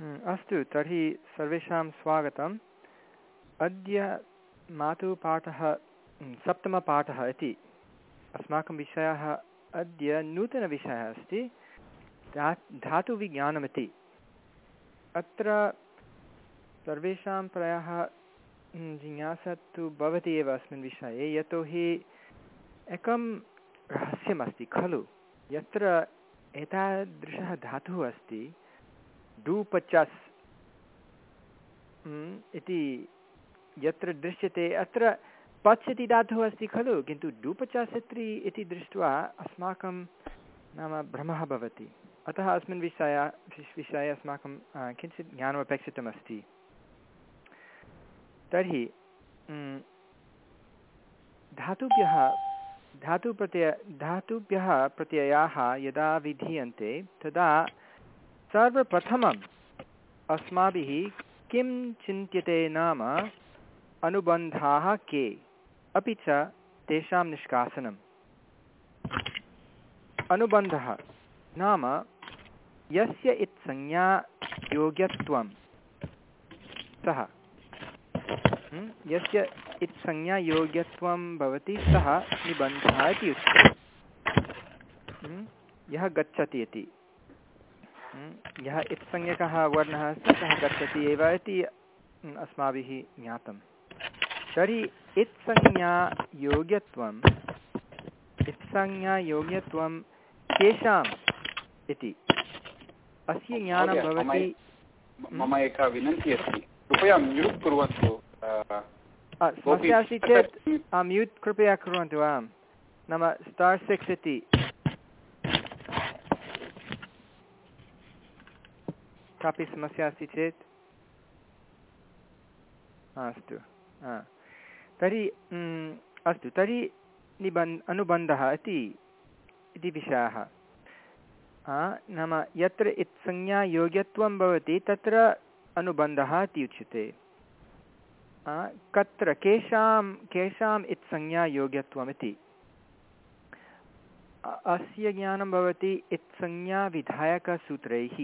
हम्म, अस्तु तर्हि सर्वेषां स्वागतम्। अद्य मातुः पाठः हम्म, सप्तमपाठः इति। अस्माकं विषयः अद्य नूतनविषयः अस्ति धा धातुविज्ञानमिति। अत्र सर्वेषां प्रायः हम्म, जिज्ञासा तु भवति एव अस्मिन् विषये यतोहि एकं रहस्यमस्ति खलु। यत्र एतादृशः धातुः अस्ति डूपचस् इति यत्र दृश्यते, अत्र पच् इति धातुः अस्ति खलु, किन्तु डूपचस् इति इति दृष्ट्वा अस्माकं नाम भ्रमः भवति। अतः अस्मिन् विषय विषये अस्माकं किञ्चित् ज्ञानमपेक्षितमस्ति तर्हि धातुभ्यः, धातुप्रत्यय, धातुभ्यः प्रत्ययाः यदा विधीयन्ते, तदा सर्वप्रथमम् अस्माभिः किं चिन्त्यते नाम? अनुबन्धाः के? अपि च तेषां निष्कासनम्। अनुबन्धः। नाम यस्य इत्संज्ञा योग्यत्वं सः। यस्य इत्संज्ञायोग्यत्वं भवति, सः निबन्धः इति उच्यते। यः गच्छति इति। यः इत्संज्ञकः वर्णः अस्ति सः गच्छति एव इति अस्माभिः ज्ञातं तर्हि इत्संज्ञायोग्यत्वम् इत्संज्ञायोग्यत्वं केषाम् इति? अस्य ज्ञानं भवति मम एका विनन्ति अस्ति। कृपया म्यूट् कुर्वन्तु समस्या अस्ति चेत् म्यूट् कृपया कुर्वन्तु आम्। नाम स्टार् सिक्स् इति। कापि समस्या अस्ति चेत्। अस्तु तर्हि अस्तु तर्हि निबन् अनुबन्धः इति इति विषयः। नाम यत्र इत्संज्ञायोग्यत्वं भवति, तत्र अनुबन्धः इति उच्यते। कत्र, केषां केषाम् इत्संज्ञायोग्यत्वमिति अस्य ज्ञानं भवति इत्संज्ञाविधायकसूत्रैः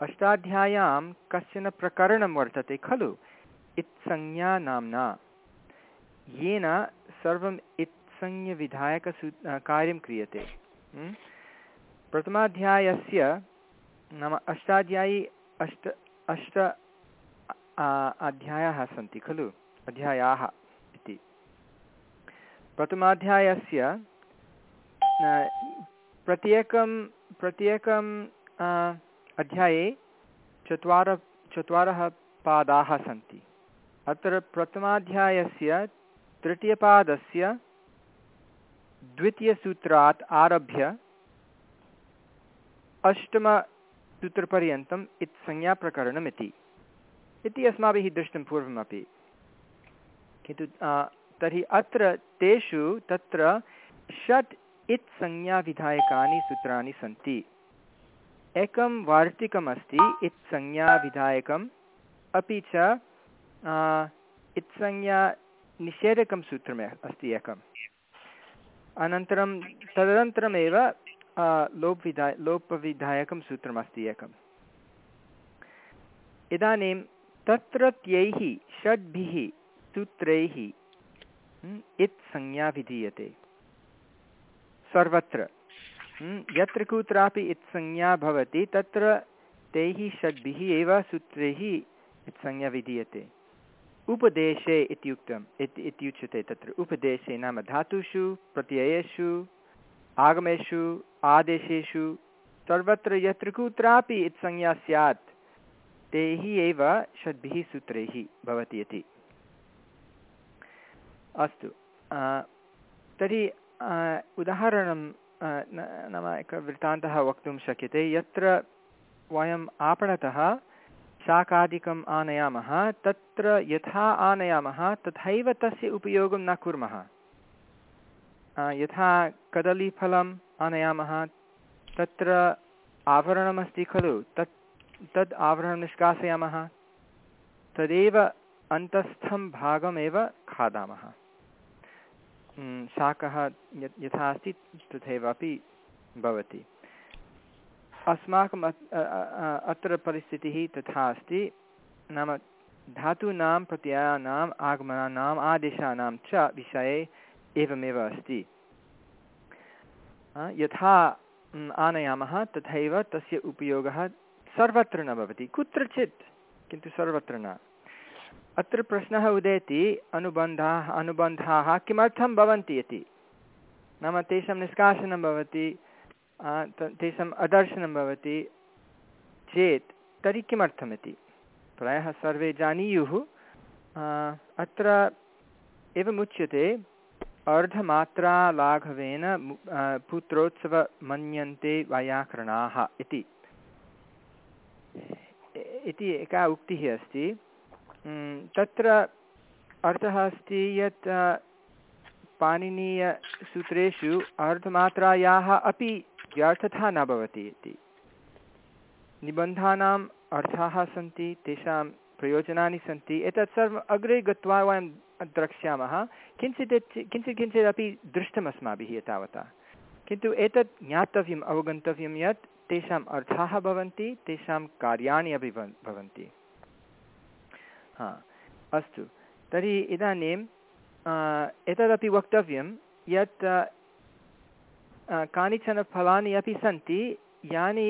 अष्टाध्याय्यां कश्चन प्रकरणं वर्तते, खलु? इत्संज्ञा नाम्ना। येन सर्वम् इत्संज्ञविधायकसू कार्यं क्रियते। प्रथमाध्यायस्य नाम अष्टाध्यायी अष्ट अष्ट अध्यायाः सन्ति, खलु? अध्यायाः इति। प्रथमाध्यायस्य प्रत्येकं प्रत्येकं अध्याये चत्वार चत्वारः पादाः सन्ति। अत्र प्रथमाध्यायस्य तृतीयपादस्य द्वितीयसूत्रात् आरभ्य अष्टमसूत्रपर्यन्तम् इत्संज्ञाप्रकरणमिति इति अस्माभिः दृष्टं पूर्वमपि। किन्तु तर्हि अत्र तेषु तत्र षट् इत्संज्ञाविधायकानि सूत्राणि सन्ति। एकं वार्तिकम् अस्ति इत्संज्ञाविधायकम् अपि च इत्संज्ञानिषेधकं सूत्रम् अस्ति एकम्। अनन्तरं, तदनन्तरमेव लोपविधा लोपविधायकं सूत्रमस्ति एकम्। इदानीं तत्रत्यैः षड्भिः सूत्रैः इत्संज्ञा विधीयते। सर्वत्र। यत्र कुत्रापि इत्संज्ञा भवति, तत्र तैः षड्भिः एव सूत्रैः इत्संज्ञा विधीयते। उपदेशे इत्युक्तम् इति इत्युच्यते तत्र। उपदेशे नाम धातुषु, प्रत्ययेषु, आगमेषु, आदेशेषु, सर्वत्र यत्र कुत्रापि इत्संज्ञा स्यात्, तैः एव षड्भिः सूत्रैः भवति इति। अस्तु तर्हि उदाहरणं नाम एकः वृत्तान्तः वक्तुं शक्यते। यत्र वयम् आपणतः शाकादिकम् आनयामः, तत्र यथा आनयामः, तथैव तस्य उपयोगं न कुर्मः। यथा कदलीफलम् आनयामः, तत्र आवरणमस्ति खलु, तत्, तद् आवरणं निष्कासयामः, तदेव अन्तस्थं भागमेव खादामः। शाकः यथा अस्ति तथैव अपि भवति। अस्माकम् अत्र परिस्थितिः तथा अस्ति। नाम धातूनां प्रत्ययानाम् आगमनानाम् आदेशानां च विषये एवमेव अस्ति। यथा आनयामः तथैव तस्य उपयोगः सर्वत्र न भवति। कुत्रचित्, किन्तु सर्वत्र न। अत्र प्रश्नः उदेति, अनुबन्धाः अनुबन्धाः किमर्थं भवन्ति इति। नाम तेषां निष्कासनं भवति तेषाम् अदर्शनं भवति, चेत् तर्हि किमर्थमिति प्रायः सर्वे जानीयुः। अत्र एवमुच्यते, अर्धमात्रालाघवेन पुत्रोत्सव मन्यन्ते वैयाकरणाः इति एका उक्तिः अस्ति। तत्र अर्थः अस्ति यत् पाणिनीयसूत्रेषु अर्धमात्रायाः अपि व्यर्थता न भवति इति। निबन्धानाम् अर्थाः सन्ति, तेषां प्रयोजनानि सन्ति। एतत् सर्वम् अग्रे गत्वा वयं द्रक्ष्यामः। किञ्चित् किञ्चित् किञ्चिदपि दृष्टम् अस्माभिः एतावता। किन्तु एतत् ज्ञातव्यम् अवगन्तव्यं यत् तेषाम् अर्थाः भवन्ति, तेषां कार्याणि अपि भवन्ति। हा, अस्तु। तर्हि इदानीं एतदपि वक्तव्यं यत् कानिचन फलानि अपि सन्ति, यानि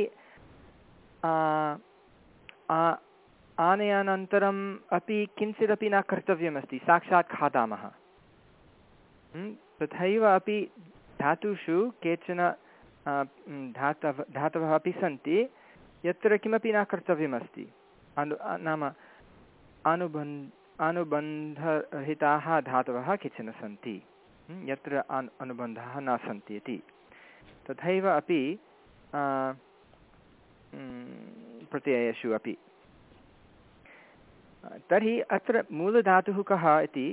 आनयानन्तरम् अपि किञ्चिदपि न कर्तव्यमस्ति, साक्षात् खादामः। तथैव अपि धातुषु केचन धातव, धातवः अपि सन्ति, यत्र किमपि न कर्तव्यमस्ति। अनु नाम अनुबन्, अनुबन्धरहिताः धातवः केचन सन्ति। यत्र अनु न सन्ति इति। तथैव अपि प्रत्ययेषु अपि। तर्हि अत्र मूलधातुः कः इति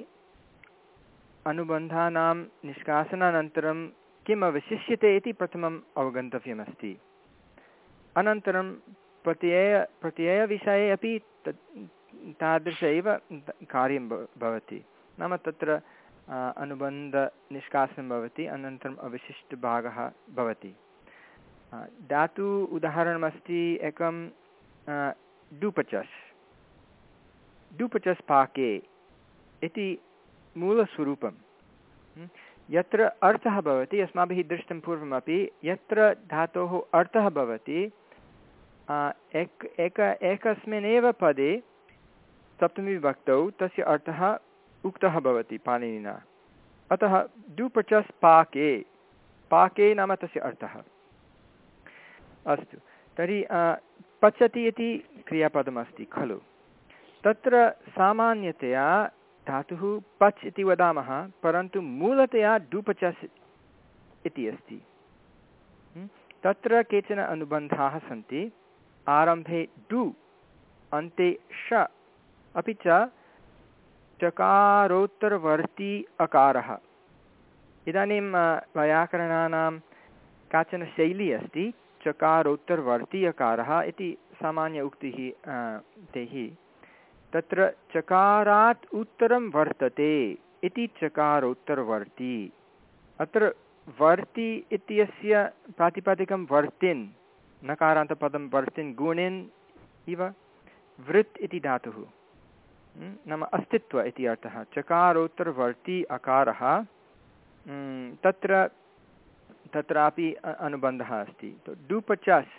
अनुबन्धानां निष्कासनानन्तरं किम् अवशिष्यते इति प्रथमम् अवगन्तव्यमस्ति। अनन्तरं प्रत्यय, प्रत्ययविषये अपि तत् तादृश एव कार्यं भवति। नाम तत्र अनुबन्धनिष्कासनं भवति, अनन्तरम् अवशिष्टभागः भवति। धातु उदाहरणमस्ति एकं डुपचस् डुपचस्। पाके इति मूलस्वरूपं यत्र अर्थः भवति अस्माभिः दृष्टं पूर्वमपि, यत्र धातोः अर्थः भवति एक एक, एकस्मिन्नेव पदे सप्तमीविभक्तौ तस्य अर्थः उक्तः भवति पाणिनिना। अतः डुपचस् पाके पाके नाम तस्य अर्थः। अस्तु, तर्हि पचति इति क्रियापदमस्ति, खलु। तत्र सामान्यतया धातुः पच् इति वदामः, परन्तु मूलतया डुपचस् इति अस्ति। तत्र केचन अनुबन्धाः सन्ति। आरम्भे डु अन्ते श अपि च चकारोत्तरवर्ती अकारः। इदानीं वैयाकरणानां काचन शैली अस्ति, चकारोत्तरवर्ती अकारः इति सामान्य उक्तिः तैः। तत्र चकारात् उत्तरं वर्तते इति चकारोत्तरवर्ती। अत्र वर्ति इत्यस्य प्रातिपदिकं वर्तिन्, नकारान्तपदं वर्तिन् गुणिन् इव, वृत् इति धातुः। नाम अस्तित्व इति अर्थः। चकारोत्तरवर्ती अकारः तत्र, तत्रापि अनुबन्धः अस्ति। डुपचास्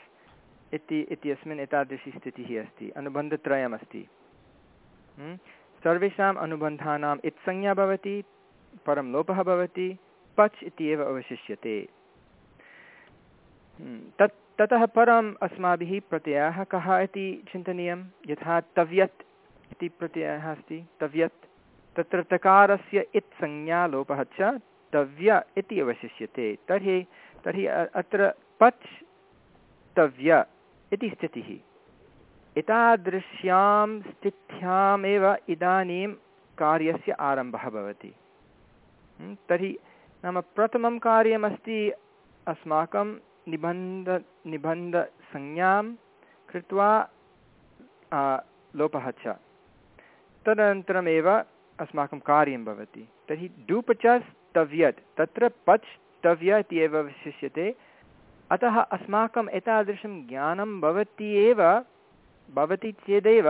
इति, इत्यस्मिन् एतादृशी स्थितिः अस्ति। अनुबन्धत्रयमस्ति। सर्वेषाम् अनुबन्धानाम् इत्संज्ञा भवति, परं लोपः भवति, पच् इत्येव अवशिष्यते। तत्, ततः परम् अस्माभिः प्रत्ययः कः इति चिन्तनीयं? यथा तव्यत् इति प्रत्ययः अस्ति। तव्यत् तत्र तकारस्य इत्संज्ञा लोपः च तव्य इति अवशिष्यते। तर्हि तर्हि अत्र पच् तव्य इति स्थितिः। एतादृश्यां स्थित्यामेव इदानीं कार्यस्य आरम्भः भवति। तर्हि नाम प्रथमं कार्यमस्ति अस्माकं निबन्ध, निबन्धसंज्ञां कृत्वा लोपः च। तदनन्तरमेव अस्माकं कार्यं भवति। तर्हि डूपचस् तव्यत् तत्र पच् तव्य इति एव विशिष्यते। अतः अस्माकम् एतादृशं ज्ञानं भवति एव, भवति चेदेव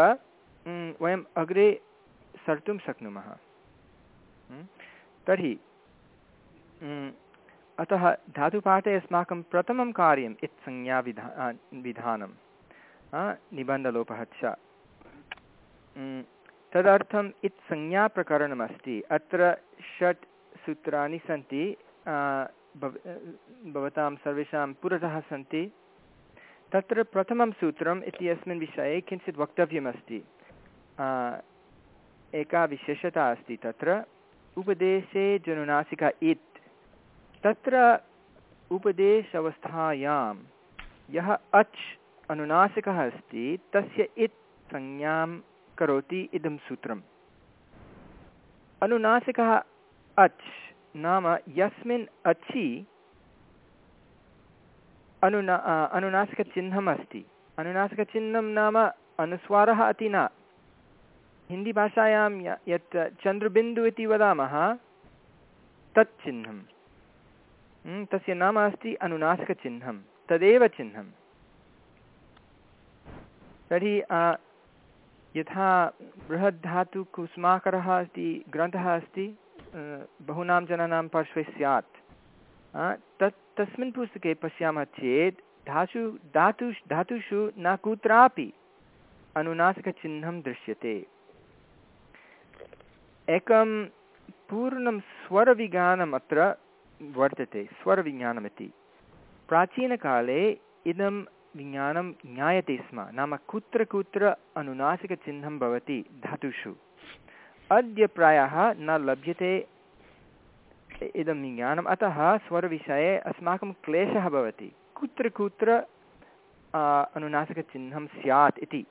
वयम् अग्रे सर्तुं शक्नुमः। तर्हि अतः धातुपाठे अस्माकं प्रथमं कार्यम् इत्संज्ञाविधा विधानं। निबन्धलोपः च तदर्थम् इत्संज्ञाप्रकरणमस्ति अत्र षट् सूत्राणि सन्ति भवतां सर्वेषां पुरतः सन्ति। तत्र प्रथमं सूत्रम् इत्यस्मिन् विषये किञ्चित् वक्तव्यमस्ति। एका विशेषता अस्ति तत्र, उपदेशे जनुनासिका इत्। तत्र उपदेश अवस्थायां यः अच् अनुनासिकः अस्ति, तस्य इत् संज्ञां करोति इदं सूत्रम्। अनुनासिकः अच् नाम यस्मिन् अचि अनुना अनुनासिकचिह्नम् अस्ति। अनुनासिकचिह्नं नाम अनुस्वारः अति न। हिन्दीभाषायां यत् चन्द्रबिन्दु इति वदामः तत् चिह्नं तस्य नाम अस्ति अनुनासिकचिह्नं तदेव चिह्नं तर्हि यथा बृहद्धातुकुस्माकरः इति ग्रन्थः अस्ति बहूनां जनानां पार्श्वे स्यात्। तत्, तस्मिन् पुस्तके पश्यामः चेत् धातु धातु, धातुषु न कुत्रापि अनुनासिकचिह्नं दृश्यते। एकं पूर्णं स्वरविज्ञानम् अत्र वर्तते स्वरविज्ञानमिति प्राचीनकाले इदं विज्ञानं ज्ञायते स्म। नाम कुत्र कुत्र अनुनासिकचिह्नं भवति धातुषु। अद्य प्रायः न लभ्यते इदं ज्ञानम् अतः स्वरविषये अस्माकं क्लेशः भवति। कुत्र कुत्र अनुनासिकचिह्नं स्यात् इति।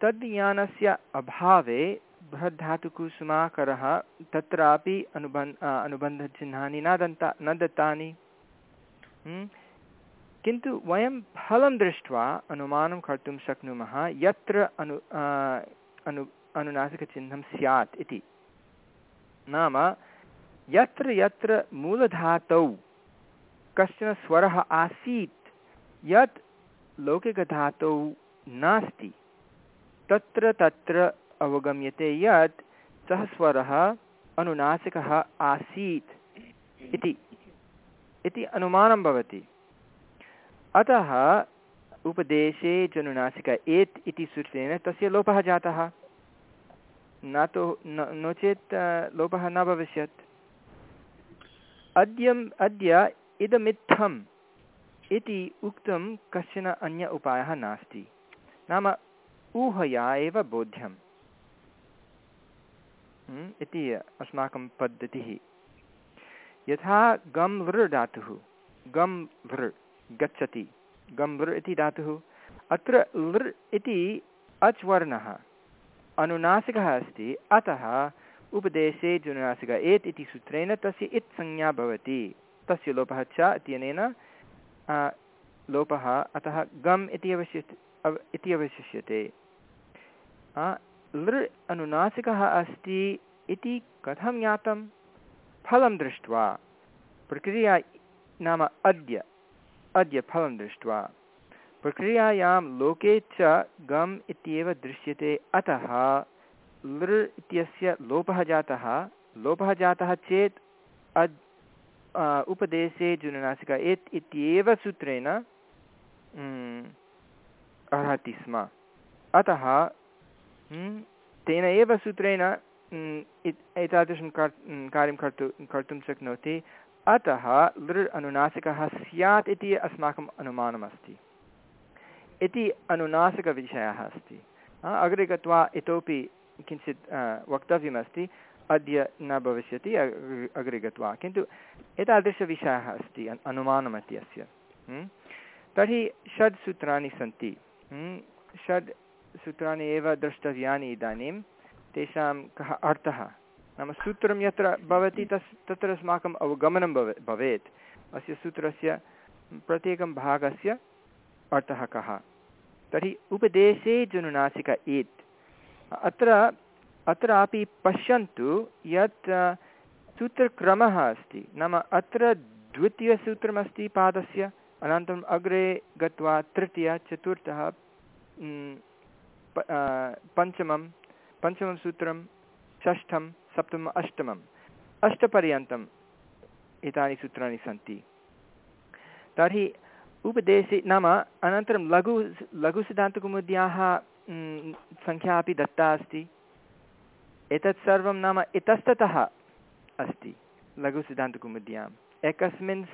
तद् अभावे बृहद्धातुकुसुमाकरः तत्रापि अनुबन् अनुबन्धचिह्नानि न दन्ता, न दत्तानि। किन्तु वयं फलं दृष्ट्वा अनुमानं कर्तुं शक्नुमः यत्र अनु अनु, अनुनासिकचिह्नं स्यात् इति। नाम, यत्र यत्र मूलधातौ कश्चन स्वरः आसीत्, यत् लौकिकधातौ नास्ति, तत्र तत्र अवगम्यते यत् सः स्वरः अनुनासिकः आसीत् इति अनुमानं भवति। अतः उपदेशे जनुनासिक एत् इति सूत्रेण तस्य लोपः जातः। न तु नो चेत् लोपः न भविष्यत्। अद्य अद्य इदमित्थम् इति उक्तं कश्चन अन्य उपायः नास्ति। नाम ऊहया एव बोध्यम्। हम्म, इति अस्माकं पद्धतिः। यथा गम् वृ धातुः। गम् वृ गच्छति। गम् वृ इति धातुः। अत्र लृ इति अच् वर्णः अनुनासिकः अस्ति। अतः उपदेशे जुनुनासिक एत् इति सूत्रेण तस्य इत् संज्ञा भवति। तस्य लोपः च इत्यनेन लोपः, अतः गम् इति अवशिष्य इति अवशिष्यते। लृ अनुनासिकः अस्ति इति कथं ज्ञातं? फलं दृष्ट्वा। प्रक्रिया नाम अद्य। अद्य फलं दृष्ट्वा। प्रक्रियायां लोके च गम् इत्येव दृश्यते। अतः लृ इत्यस्य लोपः जातः। लोपः जातः चेत् अद् उपदेशे जुनुनासिक एत् इत्येव सूत्रेण अर्हति स्म। अतः तेन एव सूत्रेण एतादृशं कार्यं कर्तुं कर्तुं शक्नोति। अतः लृ अनुनासिकः स्यात् इति अस्माकम् अनुमानमस्ति। इति अनुनासिकविषयः अस्ति। अग्रे गत्वा इतोपि किञ्चित् वक्तव्यमस्ति। अद्य न भविष्यति अग्रे गत्वा। किन्तु एतादृशविषयः अस्ति अनुमानमस्ति अस्य तर्हि षड् सूत्राणि सन्ति। षड् सूत्राणि एव द्रष्टव्यानि इदानीं। तेषां कः अर्थः? नाम सूत्रं यत्र भवति तस्, तत्र अस्माकम् अवगमनं भवे, भवेत्। अस्य सूत्रस्य प्रत्येकं भागस्य अर्थः कः? तर्हि उपदेशे जनुनासिक एत् अत्र, अत्रापि पश्यन्तु यत् सूत्रक्रमः अस्ति। नाम अत्र द्वितीयसूत्रमस्ति पादस्य अनन्तरम् अग्रे गत्वा तृतीय, चतुर्थः पञ्चमं पञ्चमं सूत्रं, षष्ठं सप्तमम् अष्टमम्। अष्टपर्यन्तम् एतानि सूत्राणि सन्ति। तर्हि उपदेशे नाम अनन्तरं लघु लघुसिद्धान्तकौमुद्याः सङ्ख्या अपि दत्ता अस्ति। एतत् सर्वं नाम इतस्ततः अस्ति लघुसिद्धान्तकौमुद्याम् एकस्मिन्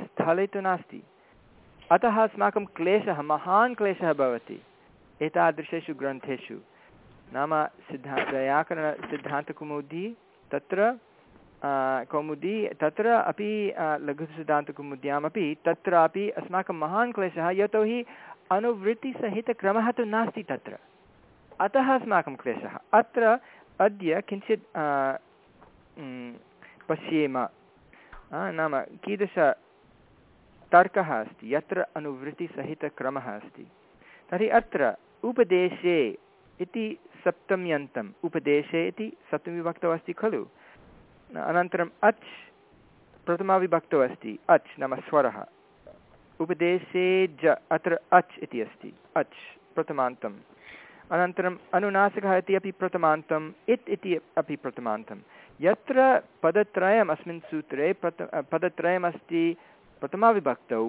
स्थले तु नास्ति। अतः अस्माकं क्लेशः, महान् क्लेशः भवति। एतादृशेषु ग्रन्थेषु। नाम सिद्धा व्याकरणसिद्धान्तकौमुदी तत्र कौमुदी, तत्र अपि लघुसिद्धान्तकौमुद्यामपि तत्रापि अस्माकं महान् क्लेशः, यतोहि अनुवृत्तिसहितक्रमः तु नास्ति तत्र। अतः अस्माकं क्लेशः। अत्र अद्य किञ्चित् पश्येम नाम कीदृश तर्कः अस्ति, यत्र अनुवृत्तिसहितक्रमः अस्ति। तर्हि अत्र उपदेशे इति सप्तम्यन्तम् उपदेशे इति सप्तमीविभक्तौ अस्ति खलु? अनन्तरम् अच् प्रथमाविभक्तौ अस्ति अच् नाम स्वरः। उपदेशे ज, अत्र अच् इति अस्ति, अच्, प्रथमान्तम्। अनन्तरम् अनुनासिकः इति अपि प्रथमान्तम्, इत् इति अपि प्रथमान्तं यत्र पदत्रयम् अस्मिन् सूत्रे प्रथ पदत्रयमस्ति प्रथमाविभक्तौ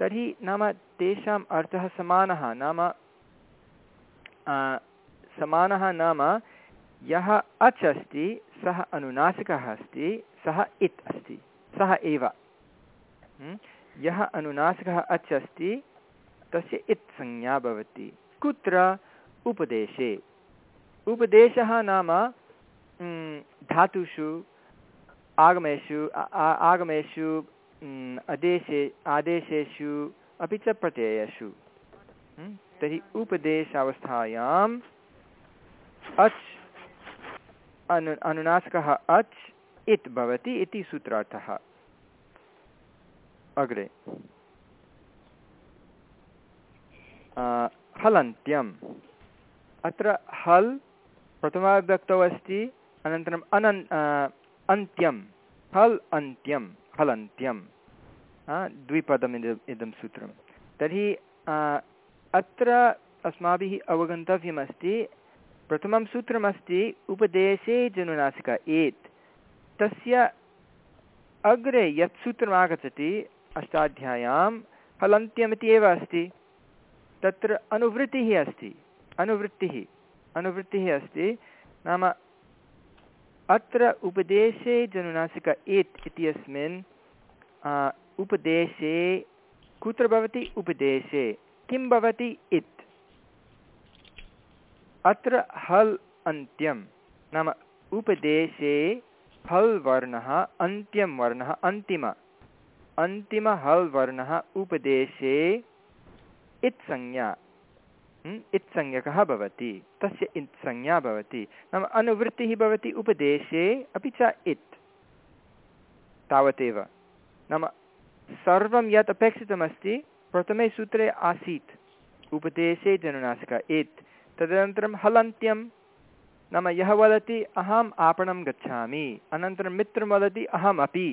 तर्हि नाम तेषाम् अर्थः समानः, नाम समानः नाम यः अच् अस्ति, सः अनुनासिकः अस्ति, सः इत् अस्ति, सः एव। यः अनुनासिकः अच् अस्ति, तस्य इत् संज्ञा भवति। कुत्र? उपदेशे। उपदेशः नाम धातुषु, आगमेषु आगमेषु अदेशे, आदेशेषु, अपि च प्रत्ययेषु। तर्हि उपदेशावस्थायाम् अच्, अनु, अनुनासिकः अच्, इत् भवति इति सूत्रार्थः। अग्रे। हलन्त्यम्। अत्र हल् प्रथमाविभक्तौ अस्ति, अनन्तरम् अनन् अन्त्यं हल् अन्त्यं हलन्त्यं द्विपदम् इदम् इदं सूत्रं। तर्हि अत्र अस्माभिः अवगन्तव्यमस्ति प्रथमं सूत्रमस्ति, उपदेशे जनुनासिक, एत्। तस्य अग्रे यत् सूत्रम् आगच्छति, अष्टाध्याय्यां, फलन्त्यमिति एव अस्ति। तत्र अनुवृत्तिः अस्ति, अनुवृत्तिः अनुवृत्तिः अस्ति। नाम अत्र उपदेशे जनुनासिक, एत् इत्यस्मिन् उपदेशे, कुत्र भवति उपदेशे, किं भवति इत्? अत्र हल् अन्त्यं नाम उपदेशे हल् वर्णः, अन्त्यं वर्णः, अन्तिम। अन्तिम हल् वर्णः, उपदेशे इत्संज्ञा। इत्संज्ञकः भवति। तस्य इत्संज्ञा भवति। नाम अनुवृत्तिः भवति उपदेशे, अपि च इत्। तावदेव। नाम सर्वं यत् अपेक्षितमस्ति, प्रथमे सूत्रे आसीत्। उपदेशे जनुनासिक इत्। तदनन्तरं हलन्त्यं। नाम यः वदति, अहम् आपणं गच्छामि। अनन्तरं मित्रं वदति अहम् अपि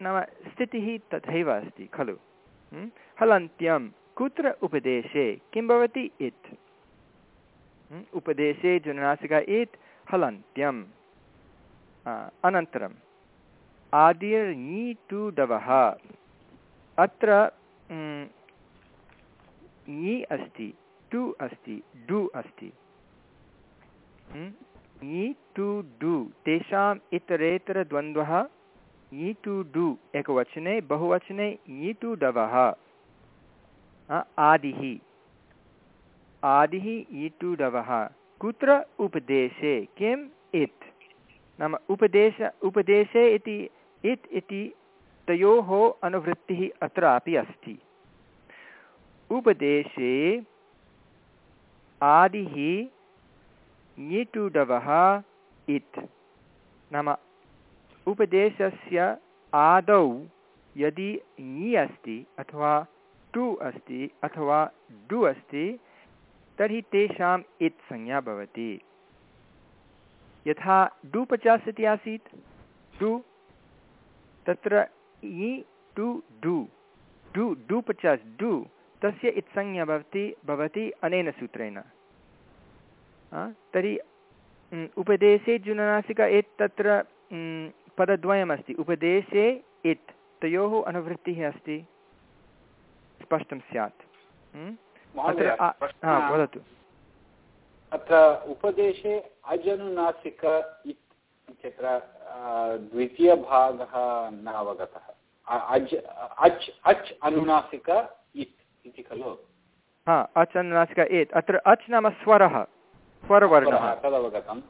नाम स्थितिः तथैव अस्ति, खलु। हलन्त्यं। कुत्र उपदेशे? किं भवति? इत्। उपदेशे जुनासिका इत् हलन्त्यम् अनन्तरम्। आदिर् टु डवः अत्र ङि अस्ति टु अस्ति डु अस्ति। ङि टु डु तेषाम् इतरेतरद्वन्द्वः। ङि टु डु एकवचने बहुवचने ङि टु डवः। आदिः। आदिः ङि टु डवः। कुत्र? उपदेशे। किम्? इत्। नाम उपदेश उपदेशे इति इत् इति तयोः अनुवृत्तिः अत्रापि अस्ति। उपदेशे आदिः ङिटुडवः इत्। नाम उपदेशस्य आदौ यदि ङि अस्ति अथवा टु अस्ति अथवा डु अस्ति, तर्हि तेषाम् इत् संज्ञा भवति। यथा डु पचास् इति आसीत्, डु, तत्र इ टु, डु डु डु पचास्, डु तस्य इत्संज्ञा भवति भवति अनेन सूत्रेण। तर्हि उपदेशे जुननासिक एत् तत्र पदद्वयमस्ति। उपदेशे इत् तयोः अनुवृत्तिः अस्ति। स्पष्टं स्यात्। प्रश्नः वदतु। अत्र उपदेशे अजनुनासिक इत्यत्र द्वितीयभागः न अवगतः अज् अच् अच् अनुनासिक इत् खलु? हा अच् अनुनासिक एत्। अत्र अच् नाम स्वरः स्वरवर्णः। तदवगतम्।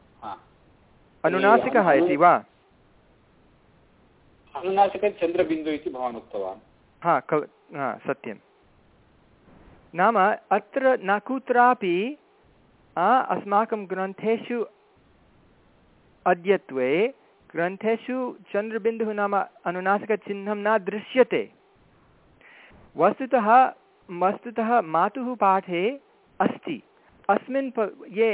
अनुनासिकः इति वा? अनुनासिकचन्द्रबिन्दु इति भवान् उक्तवान्। हा क हा सत्यं नाम अत्र न कुत्रापि अस्माकं ग्रन्थेषु अद्यत्वे ग्रन्थेषु चन्द्रबिन्दुः नाम अनुनासिकचिह्नं न दृश्यते। वस्तुतः वस्तुतः मातुः पाठे अस्ति। अस्मिन् प ये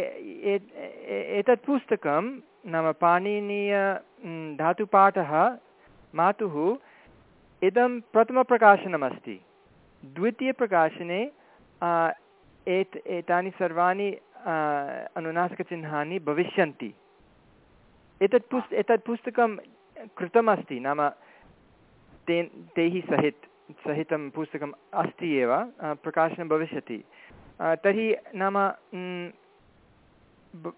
एतत् पुस्तकं नाम पाणिनीय धातुपाठः मातुः इदं प्रथमप्रकाशनमस्ति। द्वितीयप्रकाशने एत् एतानि सर्वाणि अनुनासिकचिह्नानि भविष्यन्ति। एतत् पुस् एतत् पुस्तकं कृतमस्ति नाम ते तैः सहित। सहितं पुस्तकम् अस्ति एव प्रकाशनं भविष्यति। तर्हि नाम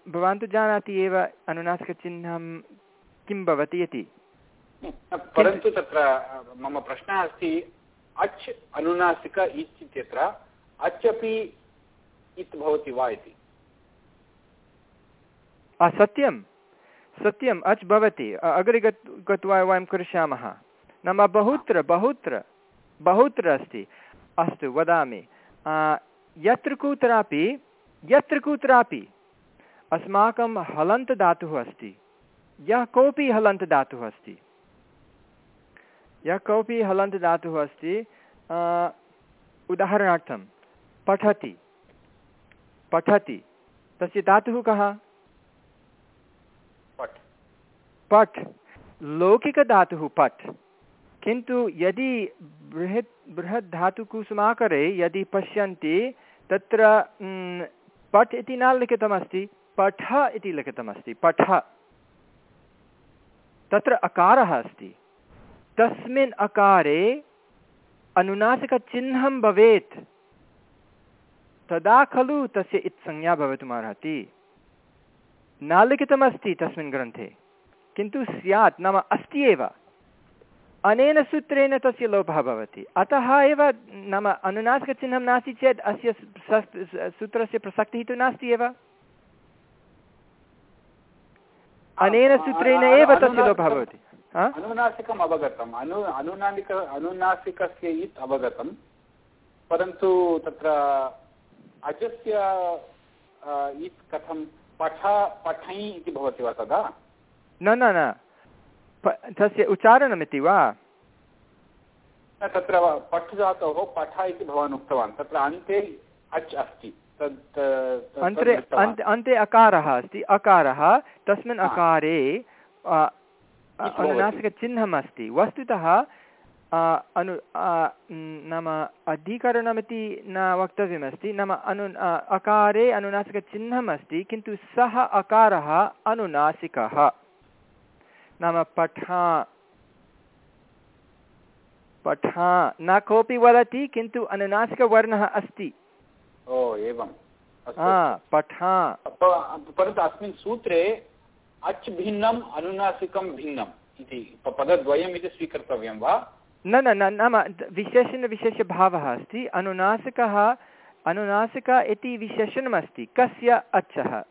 भवान् तु जानाति एव अनुनासिकचिह्नं किं भवति इति। परन्तु तत्र मम प्रश्नः अस्ति अच् अनुनासिक इच् इत्यत्र अच् अपि इत् भवति वा इति? सत्यं। सत्यम् अच् भवति। अग्रे गत् गत्वा वयं करिष्यामः। नाम बहुत्र बहुत्र। बहुत्र अस्ति अस्तु वदामि यत्र कुत्रापि यत्र कुत्रापि अस्माकं हलन्तदातुः अस्ति। यः कोऽपि हलन्तदातुः अस्ति। यः कोऽपि हलन्तदातुः अस्ति उदाहरणार्थं पठति। पठति। तस्य धातुः कः? पठ्। पठ्। लौकिकधातुः पठ्। किन्तु यदि बृहत् बृहत् धातुकुसुमाकरे यदि पश्यन्ति, तत्र पठ् इति न लिखितमस्ति, पठ इति लिखितमस्ति, पठ। तत्र अकारः अस्ति। तस्मिन् अकारे अनुनासिकचिह्नं भवेत्। तदा खलु तस्य इत्संज्ञा भवितुमर्हति। न लिखितमस्ति तस्मिन् ग्रन्थे। किन्तु स्यात्, नाम अस्ति एव। अनेन सूत्रेण तस्य लोपः भवति। अतः एव नाम अनुनासिकचिह्नं नास्ति चेत् अस्य सूत्रस्य प्रसक्तिः तु नास्ति एव। अनेन सूत्रेण एव तस्य लोपः भवति। अनुनासिकम् अवगतम्। अनु अनुनासिक अनुनासिकस्य इत् अवगतं परन्तु तत्र अजस्य इत् कथं पठ पठै इति भवति वा तदा? न न न। तस्य उच्चारणमिति वा? तत्र पठ् धातोः पठ इति भवान् उक्तवान्। तत्र अन्ते अच् अस्ति। अन्ते अन्ते अकारः अस्ति। अकारः तस्मिन् अकारे अनुनासिकचिह्नम् अस्ति वस्तुतः अनु नाम अधिकरणमिति न वक्तव्यमस्ति। नाम अनु अकारे अनुनासिकचिह्नम् अस्ति किन्तु सः अकारः अनुनासिकः। नाम पठा। पठा। न कोऽपि वदति किन्तु अनुनासिकवर्णः अस्ति। ओ एवं पठा। परन्तु अस्मिन् सूत्रे अच् भिन्नम् अनुनासिकं भिन्नम् इति पदद्वयम् इति स्वीकर्तव्यं वा? न न न नाम विशेषणविशेषभावः अस्ति। अनुनासिकः अनुनासिक इति विशेषणमस्ति। कस्य अच्छः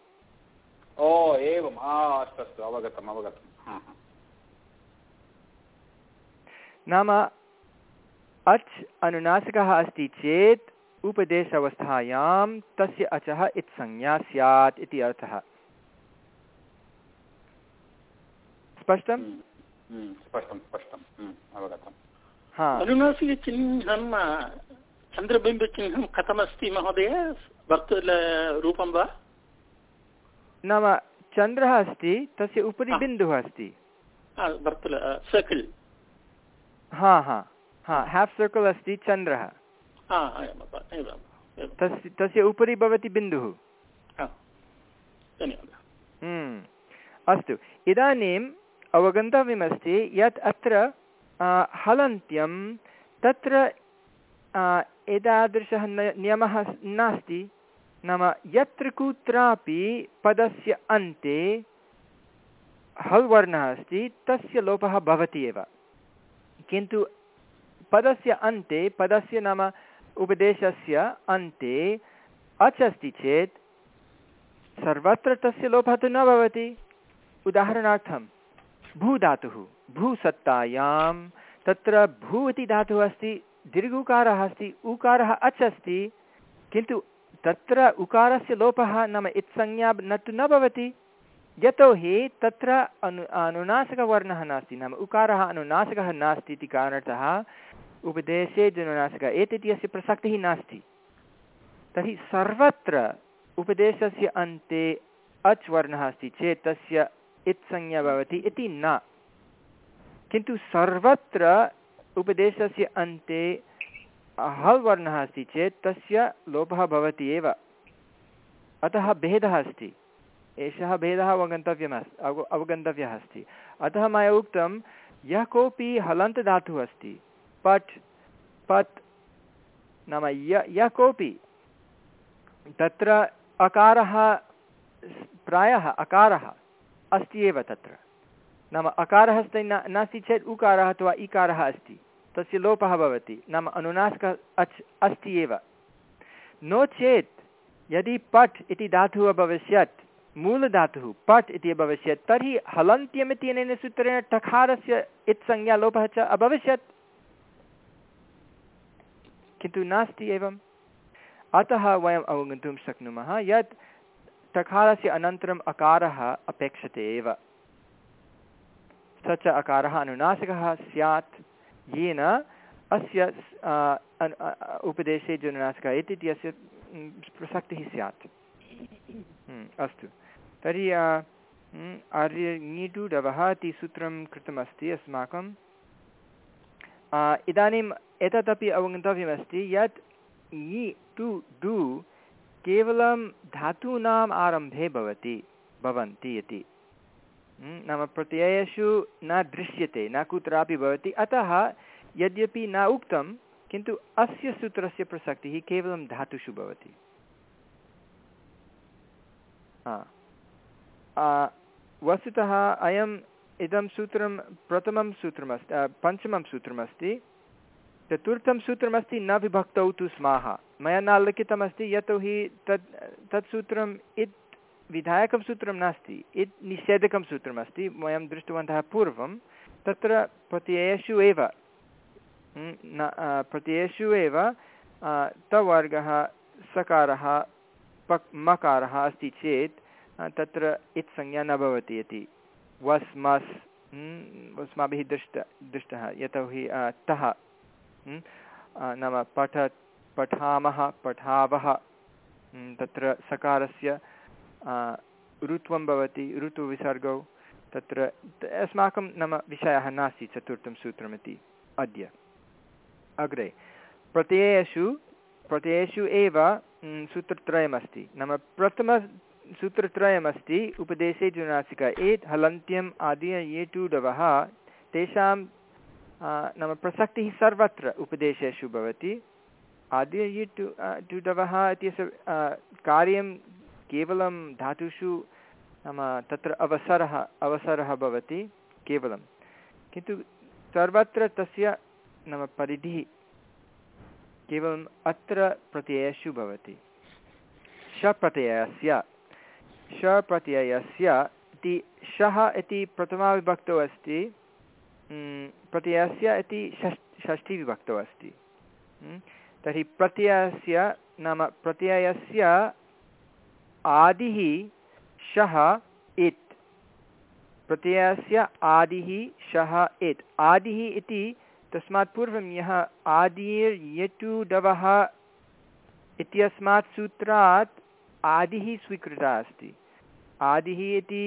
ओ एवम्। अस्तु अस्तु अवगतम् अवगतम्। नाम अच् अनुनासिकः अस्ति चेत् उपदेश अवस्थायां तस्य अचः इत्संज्ञा स्यात् इति अर्थः। स्पष्टं हम्म, हम्म, स्पष्टं स्पष्टं हम्म, अनुनासिकचिह्नं चन्द्रबिम्बचिह्नं कथमस्ति महोदय? वा? नाम चन्द्रः अस्ति तस्य उपरि बिन्दुः अस्ति सर्किल् हा हा हा हाफ् सर्कल् अस्ति चन्द्रः हा एवं तस्य तस्य उपरि भवति बिन्दुः। हम्म, अस्तु। इदानीम् अवगन्तव्यमस्ति यत् अत्र हलन्त्यं तत्र एतादृशः नियमः नास्ति। नाम यत्र कुत्रापि पदस्य अन्ते हल् वर्णः अस्ति तस्य लोपः भवति एव। किन्तु पदस्य अन्ते, पदस्य नाम उपदेशस्य अन्ते अच् अस्ति चेत् सर्वत्र तस्य लोपः तु न भवति। उदाहरणार्थं, भूधातुः, भूसत्तायां, तत्र भू इति धातुः अस्ति, दीर्घुकारः अस्ति, उकारः अच् अस्ति किन्तु तत्र उकारस्य लोपः नाम इत्संज्ञा न तु न भवति। यतोहि तत्र अनु, अनुनासिकवर्णः नास्ति, नाम उकारः अनुनासिकः नास्ति इति कारणतः उपदेशे जनुनासिकः एतत् प्रसक्तिः नास्ति। तर्हि सर्वत्र उपदेशस्य अन्ते अच् वर्णः अस्ति चेत् तस्य इत्संज्ञा भवति इति न। किन्तु सर्वत्र उपदेशस्य अन्ते हल् वर्णः अस्ति चेत् तस्य लोपः भवति एव। अतः भेदः अस्ति। एषः भेदः अवगन्तव्यम् अस्ति अव, अवगन्तव्यः अस्ति। अतः मया उक्तं, यः कोऽपि हलन्तदातुः अस्ति पठ् पत्, नाम य, यः कोऽपि, तत्र अकारः, प्रायः अकारः अस्ति एव तत्र। नाम अकारः अस्ति न, नास्ति चेत् उकारः अथवा इकारः अस्ति, तस्य लोपः भवति, नाम अनुनासिकः अच्, अस्ति एव। नो चेत् यदि पठ् इति धातुः अभविष्यत् मूलधातुः पट् इति अभविष्यत्। तर्हि हलन्त्यमिति अनेन सूत्रेण टकारस्य इत्संज्ञालोपः च अभविष्यत्। किन्तु नास्ति एवम्। अतः वयम् अवगन्तुं शक्नुमः यत् टकारस्य अनन्तरम् अकारः अपेक्षते एव। स च अकारः अनुनासिकः स्यात्। येन अस्य उपदेशे जुनुनासिकः इति अस्य प्रसक्तिः स्यात्। अस्तु। तर्हि आर्य ङीटु डवः इति सूत्रं कृतमस्ति अस्माकं। इदानीम् एतदपि अवगन्तव्यमस्ति यत् ङि टु डु केवलं धातूनाम् आरम्भे भवति, भवन्ति इति। नाम प्रत्ययेषु न दृश्यते, न कुत्रापि भवति। अतः यद्यपि न उक्तं, किन्तु अस्य सूत्रस्य प्रसक्तिः केवलं धातुषु भवति। वस्तुतः अयम् इदं सूत्रं प्रथमं सूत्रमस्ति पञ्चमं सूत्रमस्ति। चतुर्थं सूत्रमस्ति, न विभक्तौ तु स्माः। मया न लिखितमस्ति, यतोहि तत् तत् सूत्रम् इत् विधायकं सूत्रं नास्ति, इत् निषेधकं सूत्रमस्ति, वयं दृष्टवन्तः पूर्वं। तत्र प्रत्ययेषु एव न प्रत्ययेषु एव तवर्गः, सकारः, पक्, मकारः अस्ति चेत् तत्र इत्संज्ञा न भवति इति। वस्, मस् अस्माभिः दृष्ट, दृष्टः यतोहि तः नाम पठ, पठामः, पठावः तत्र सकारस्य ऋत्वं भवति, ऋतुविसर्गौ, तत्र अस्माकं नाम विषयः नास्ति चतुर्थं सूत्रमिति, अद्य। अग्रे, प्रत्ययेषु प्रत्ययेषु एव सूत्रत्रयमस्ति। नाम प्रथम सूत्रत्रयमस्ति उपदेशे जुनासिक एत् हलन्त्यम्, आदि, ये टुडवः तेषां नाम प्रसक्तिः सर्वत्र उपदेशेषु भवति। आदि, ये टु टुडवः इत्यस्य कार्यं केवलं धातुषु, नाम तत्र अवसरः अवसरः भवति, केवलं। किन्तु सर्वत्र तस्य, नाम परिधिः केवलम् अत्र प्रत्ययेषु भवति। शप्रत्ययस्य श इति शः इति प्रथमाविभक्तौ अस्ति प्रत्ययस्य इति षष्, षष्ठीविभक्तौ अस्ति। तर्हि प्रत्ययस्य नाम प्रत्ययस्य आदिः शः इत्। प्रत्ययस्य आदिः शः इत्। आदिः इति तस्मात् पूर्वं यः आदिर्यटु डवः इत्यस्मात् सूत्रात् आदिः स्वीकृता अस्ति। आदिः इति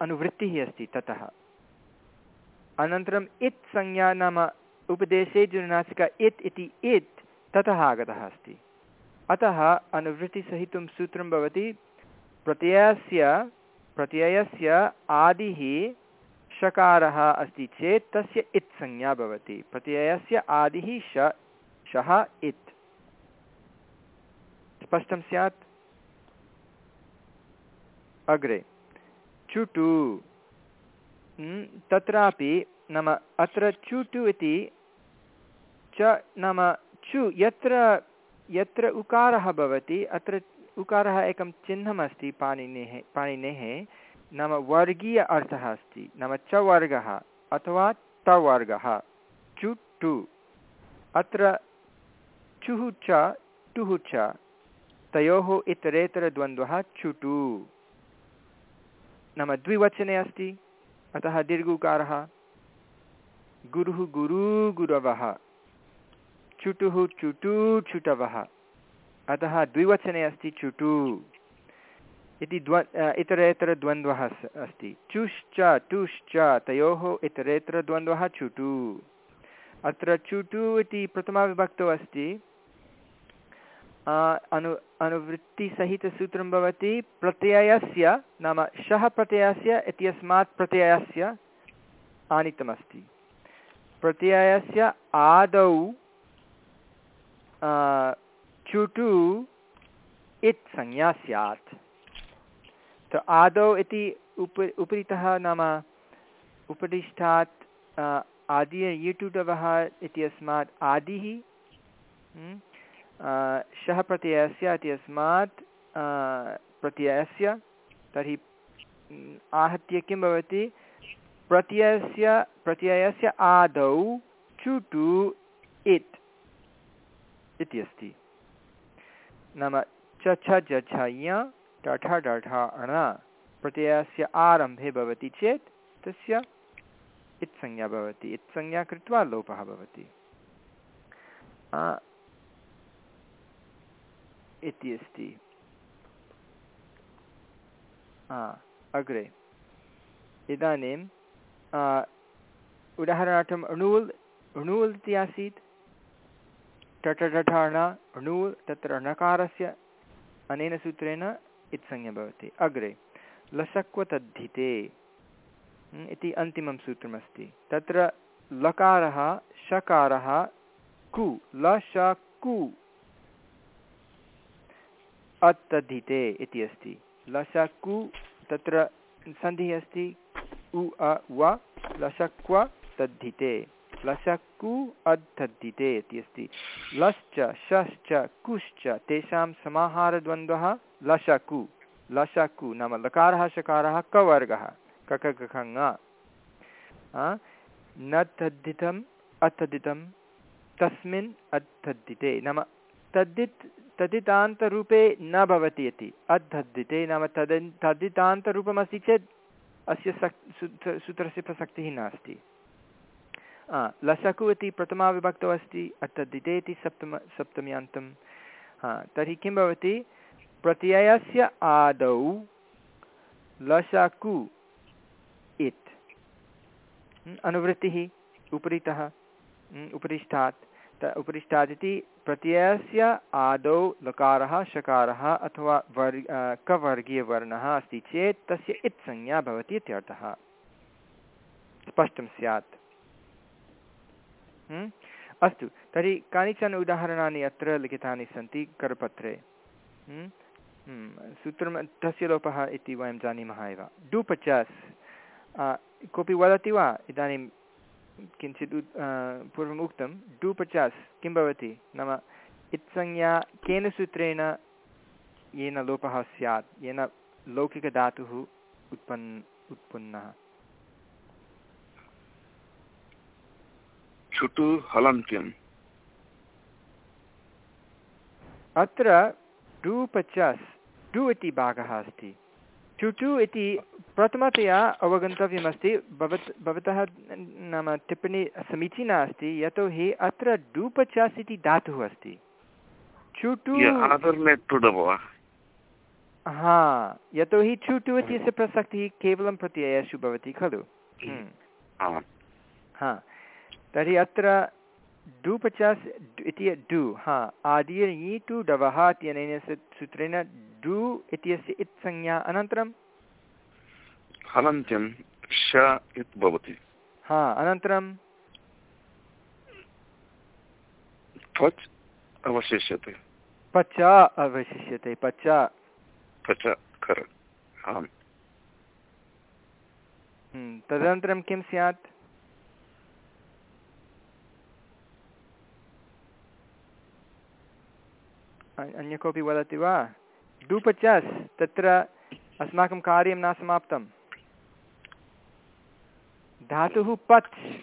अनुवृत्तिः अस्ति ततः। अनन्तरम् इत् संज्ञा नाम उपदेशे जुनासिक इत् इति इत् ततः आगतः अस्ति। अतः अनुवृत्तिसहितं सूत्रं भवति, प्रत्ययस्य प्रत्ययस्य आदिः षकारः अस्ति चेत् तस्य इत् संज्ञा भवति। प्रत्ययस्य आदिः श, शः इत्। स्पष्टं स्यात्? अग्रे। चुटु। तत्रापि नाम अत्र चुटु इति च नाम चु, यत्र यत्र उकारः भवति, अत्र उकारः एकं चिह्नमस्ति पाणिनेः पाणिनेः, नाम वर्गीय अर्थः अस्ति, नाम च वर्गः, अथवा तवर्गः चु टु अत्र चुः च, टुः च, तयोः इतरेतरद्वन्द्वः चुटु। नाम द्विवचने अस्ति। अतः दीर्घुकारः। गुरुः गुरु गुरवः। चुटुः चुटु चुटवः। अतः द्विवचने अस्ति चुटु। इति द्व इतरेतरद्वन्द्वः अस्ति। चुश्च, टुश्च, तयोः इतरेतरद्वन्द्वः चुटु। अत्र चुटु इति प्रथमाविभक्तौ अस्ति। अनु, अनुवृत्तिसहितसूत्रं भवति प्रत्ययस्य, नाम शः प्रत्ययस्य इत्यस्मात् प्रत्ययस्य आनीतमस्ति। प्रत्ययस्य आदौ चुटु इत् संज्ञा स्यात्। तो आदौ इति उप, उपरितः नाम उपरिष्ठात् आदि युटुटवः इत्यस्मात् आदिः शः प्रत्ययस्य इत्यस्मात् प्रत्ययस्य, तर्हि आहत्य किं भवति? प्रत्ययस्य प्रत्ययस्य आदौ चुटु इत् इति अस्ति नाम, च, छ, ज, छ य डठ डठ अण प्रत्ययस्य आरम्भे भवति चेत्, तस्य इत्संज्ञा भवति। इत्संज्ञा कृत्वा लोपः भवति। इति अस्ति। अग्रे। इदानीं उदाहरणार्थम् अणुल् अणुल् इति आसीत्। टटटठाण णुल् तत्र णकारस्य अनेन सूत्रेण इत्संज्ञा भवति। अग्रे, लसक्वतद्धिते इति अन्तिमं सूत्रमस्ति। तत्र लकारः, शकारः कु लशकु अतद्धिते इति अस्ति। लशकु तत्र सन्धिः अस्ति। उ, अ, व, लशक्व तद्धिते। लशकु अद्धद्धिते इति अस्ति। लश्च, शश्च, कुश्च तेषां समाहारद्वन्द्वः लशकु। लशकु नाम लकारः, शकारः, कवर्गः। ककखङ न तद्धितम् अतद्धितं तस्मिन् अद्धद्धिते नाम तद्धित् तद्धितान्तरूपे न भवति इति। अद्धद्धिते नाम तद् तद्धितान्तरूपमस्ति चेत् अस्य सक् सूत्रस्य प्रसक्तिः नास्ति। लसकु इति प्रथमाविभक्तौ अस्ति अत्र द्वितीय इति सप्तम सप्तम्यान्तं। हा, तर्हि किं भवति? प्रत्ययस्य आदौ लसकु इत्। अनुवृत्तिः, उपरितः उपरिष्ठात्। त उपरिष्ठात् इति प्रत्ययस्य आदौ लकारः शकारः अथवा वर् कवर्गीयवर्णः अस्ति चेत् तस्य इत्संज्ञा भवति इत्यर्थः स्पष्टं स्यात्। हम्म? अस्तु तर्हि कानिचन उदाहरणानि अत्र लिखितानि सन्ति करपत्रे? हम्म? हम्म, सूत्रं तस्य लोपः इति वयं जानीमः एव। डुपचस् कोऽपि वदति वा? इदानीं किञ्चित् पूर्वम् उक्तं डुपचस् किं भवति? नाम इत्संज्ञा केन सूत्रेण येन लोपः स्यात् येन लौकिकधातुः उत्पन् उत्पन्नः? छुटु हलन्त्यम् अत्र डु पचस् डु इति भागः अस्ति। टुटु इति प्रथमतया अवगन्तव्यमस्ति। भवत् भवतः नाम टिप्पणी समीचीना अस्ति। यतोहि अत्र डुपचास् इति धातुः अस्ति। चुटु हा यतोहि चुटु इत्यस्य प्रसक्तिः केवलं प्रत्ययेषु भवति खलु? हम्म। हा। तर्हि अत्र डु पचास् इति डु हा आदिर् इ टु डवः इत्यनेन सूत्रेण डु इत्यस्य इत्संज्ञा अनन्तरं? हलन्त्यं श इत् भवति। हा अनन्तरं? त्वच् अवशिष्यते। पच अवशिष्यते पच। पच खर आम्। हम्म, तदनन्तरं किं स्यात्? अन्य कोऽपि वदति वा? डुपचस् तत्र अस्माकं कार्यं न समाप्तं। धातुः पच्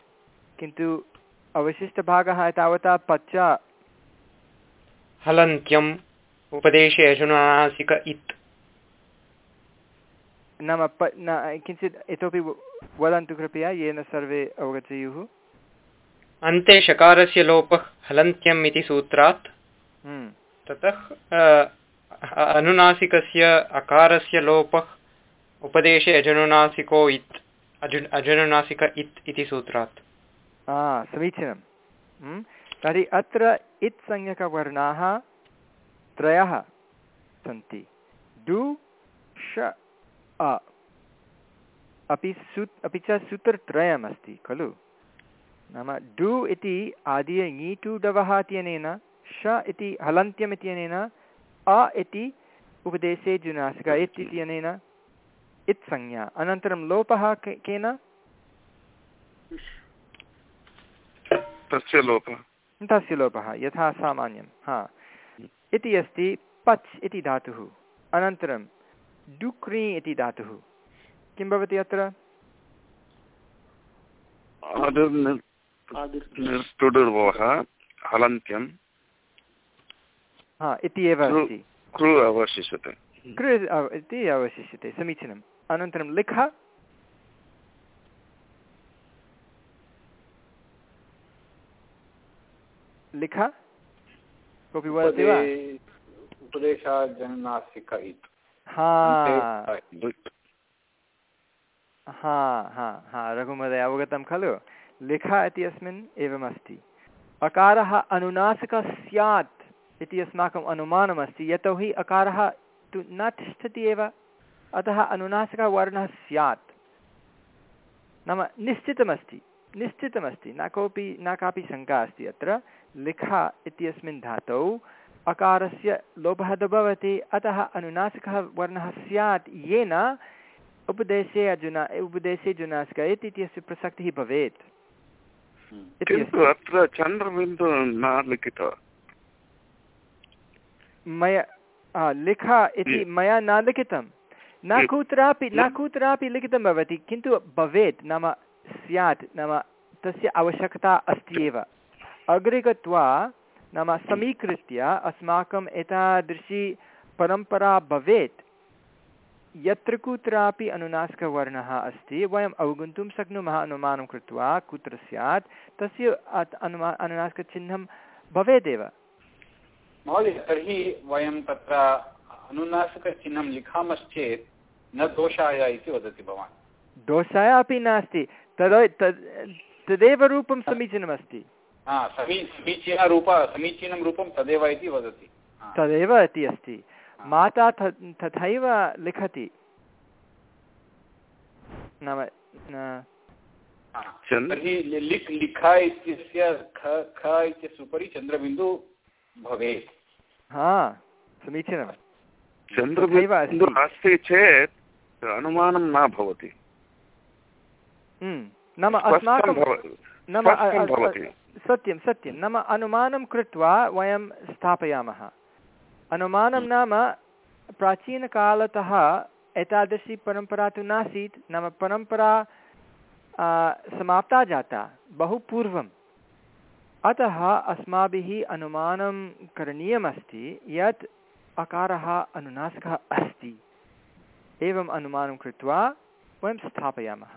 किन्तु अवशिष्टभागः तावता पच्च हलन्त्यम् उपदेशे अजुनासिक इत्। नाम प न किञ्चित् इतोपि वदन्तु कृपया येन सर्वे अवगच्छेयुः अन्ते शकारस्य लोपः हलन्त्यम् इति सूत्रात्। हम्म। ततः अनुनासिकस्य अकारस्य लोपः, उपदेशे अजनुनासिको इत्, अजु, अजनुनासिक इत् इति सूत्रात्। समीचीनं। तर्हि अत्र इत् संज्ञकवर्णाः त्रयः सन्ति। डु श अपि सु अपि च सूत्रत्रयमस्ति, खलु? नाम डु इति आदिय ङि डवः इत्यनेन श इति हलन्त्यम् इत्यनेन अ इति उपदेशे जुनासिक इत् इत्यनेन इत् संज्ञा। अनन्तरं लोपः केन? तस्य लोपः। तस्य लोपः यथा सामान्यं हा। इति अस्ति पच् इति धातुः। अनन्तरं डुक्री इति धातुः। किं भवति अत्र? हलन्त्यं हा इति एव अस्ति। कृ अवशिष्यते। कृ इति अवशिष्यते समीचीनम्। अनन्तरं लिख। लिख। कोऽपि वदति वा? हा। हा हा हा रघुमहोदय अवगतं खलु? लिख इति अस्मिन् एवमस्ति। अकारः अनुनासिकः स्यात्। इति अस्माकम् अनुमानमस्ति यतोहि अकारः तु न तिष्ठति एव अतः अनुनासिकः वर्णः स्यात्। नाम निश्चितमस्ति निश्चितमस्ति न कोऽपि न कापि शङ्का अस्ति अत्र। लिख इत्यस्मिन् धातौ अकारस्य लोपः तु भवति अतः अनुनासिकः वर्णः स्यात् येन उपदेशे अर्जुना उपदेशे जुनासिक इत्यस्य प्रसक्तिः भवेत्। किन्तु अत्र चन्द्रबिन्दु न लिखितः। मया लिखा इति मया न लिखितं। न कुत्रापि न कुत्रापि लिखितं भवति किन्तु भवेत् नाम स्यात् नाम तस्य आवश्यकता अस्ति एव। अग्रे गत्वा नाम समीकृत्य अस्माकम् एतादृशी परम्परा भवेत् यत्र कुत्रापि अनुनासिकवर्णः अस्ति वयम् अवगन्तुं शक्नुमः अनुमानं कृत्वा कुत्र स्यात् तस्य अनुमा अनुनासिकचिह्नं भवेदेव। महोदय तर्हि वयं तत्र अनुनासिकचिह्नं लिखामश्चेत् न दोषाय इति वदति भवान्। दोषाय अपि नास्ति। तद् तद् तदेव रूपं समीचीनमस्ति। समीचीनरूप समीचीनं रूपं तदेव इति वदति। तदेव इति अस्ति। माता तथैव लिखति। नाम तर्हि लिख् लिखा इत्यस्य ख ख इत्यस्य उपरि चन्द्रबिन्दु भवेत्। हा समीचीनं चन्द्रबिन्दु अस्ति चेत् अनुमानं न भवति। हम्म, नाम अस्माकं नाम सत्यं सत्यं। नाम अनुमानं कृत्वा वयं स्थापयामः। अनुमानं नाम प्राचीनकालतः एतादृशी परम्परा तु नासीत्। नाम परम्परा समाप्ता जाता। बहु पूर्वम् अतः अस्माभिः अनुमानं करणीयमस्ति यत् अकारः अनुनासिकः अस्ति। एवम् अनुमानं कृत्वा वयं स्थापयामः।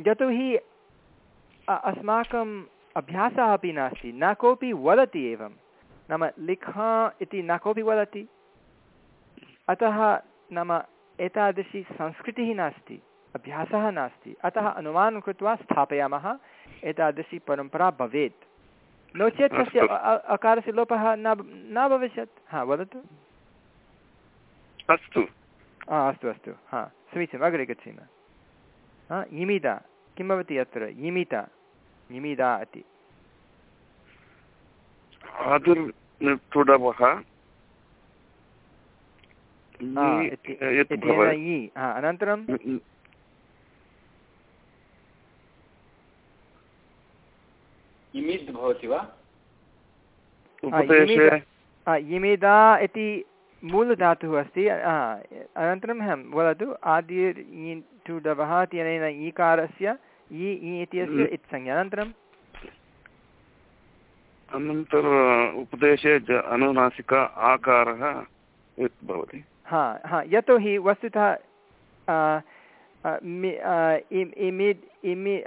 यतोहि अस्माकम् अभ्यासः अपि नास्ति, न कोऽपि वदति एवं। नाम लिखा इति न कोऽपि वदति। अतः नाम एतादृशी संस्कृतिः नास्ति, अभ्यासः नास्ति। अतः अनुमानं कृत्वा स्थापयामः। एतादृशी परम्परा भवेत्। नो चेत् तस्य अकारस्य लोपः न न भविष्यत्। हा वदतु। अस्तु। हा अस्तु अस्तु। हा समीचीनम् अग्रे गच्छेम। हा इमिदा। किं भवति अत्र? इमिता। इमिदा इति। अनन्तरं इमिद् भवति वा? उपदेशे। इमिद- हा, इमिदा इति मूलधातुः अस्ति। हा, अनन्तरं हं वदतु आदिर् इ टु डवः इत्यनेन ईकारस्य इ इ इत्यस्य इ- इत्संज्ञा। अनन्तरं? अनन्तर उपदेशे अनुनासिक आकारः भवति। हा हा यतोहि वस्तुतः आ, आ, मि- आ, इम्- इमिद् इमि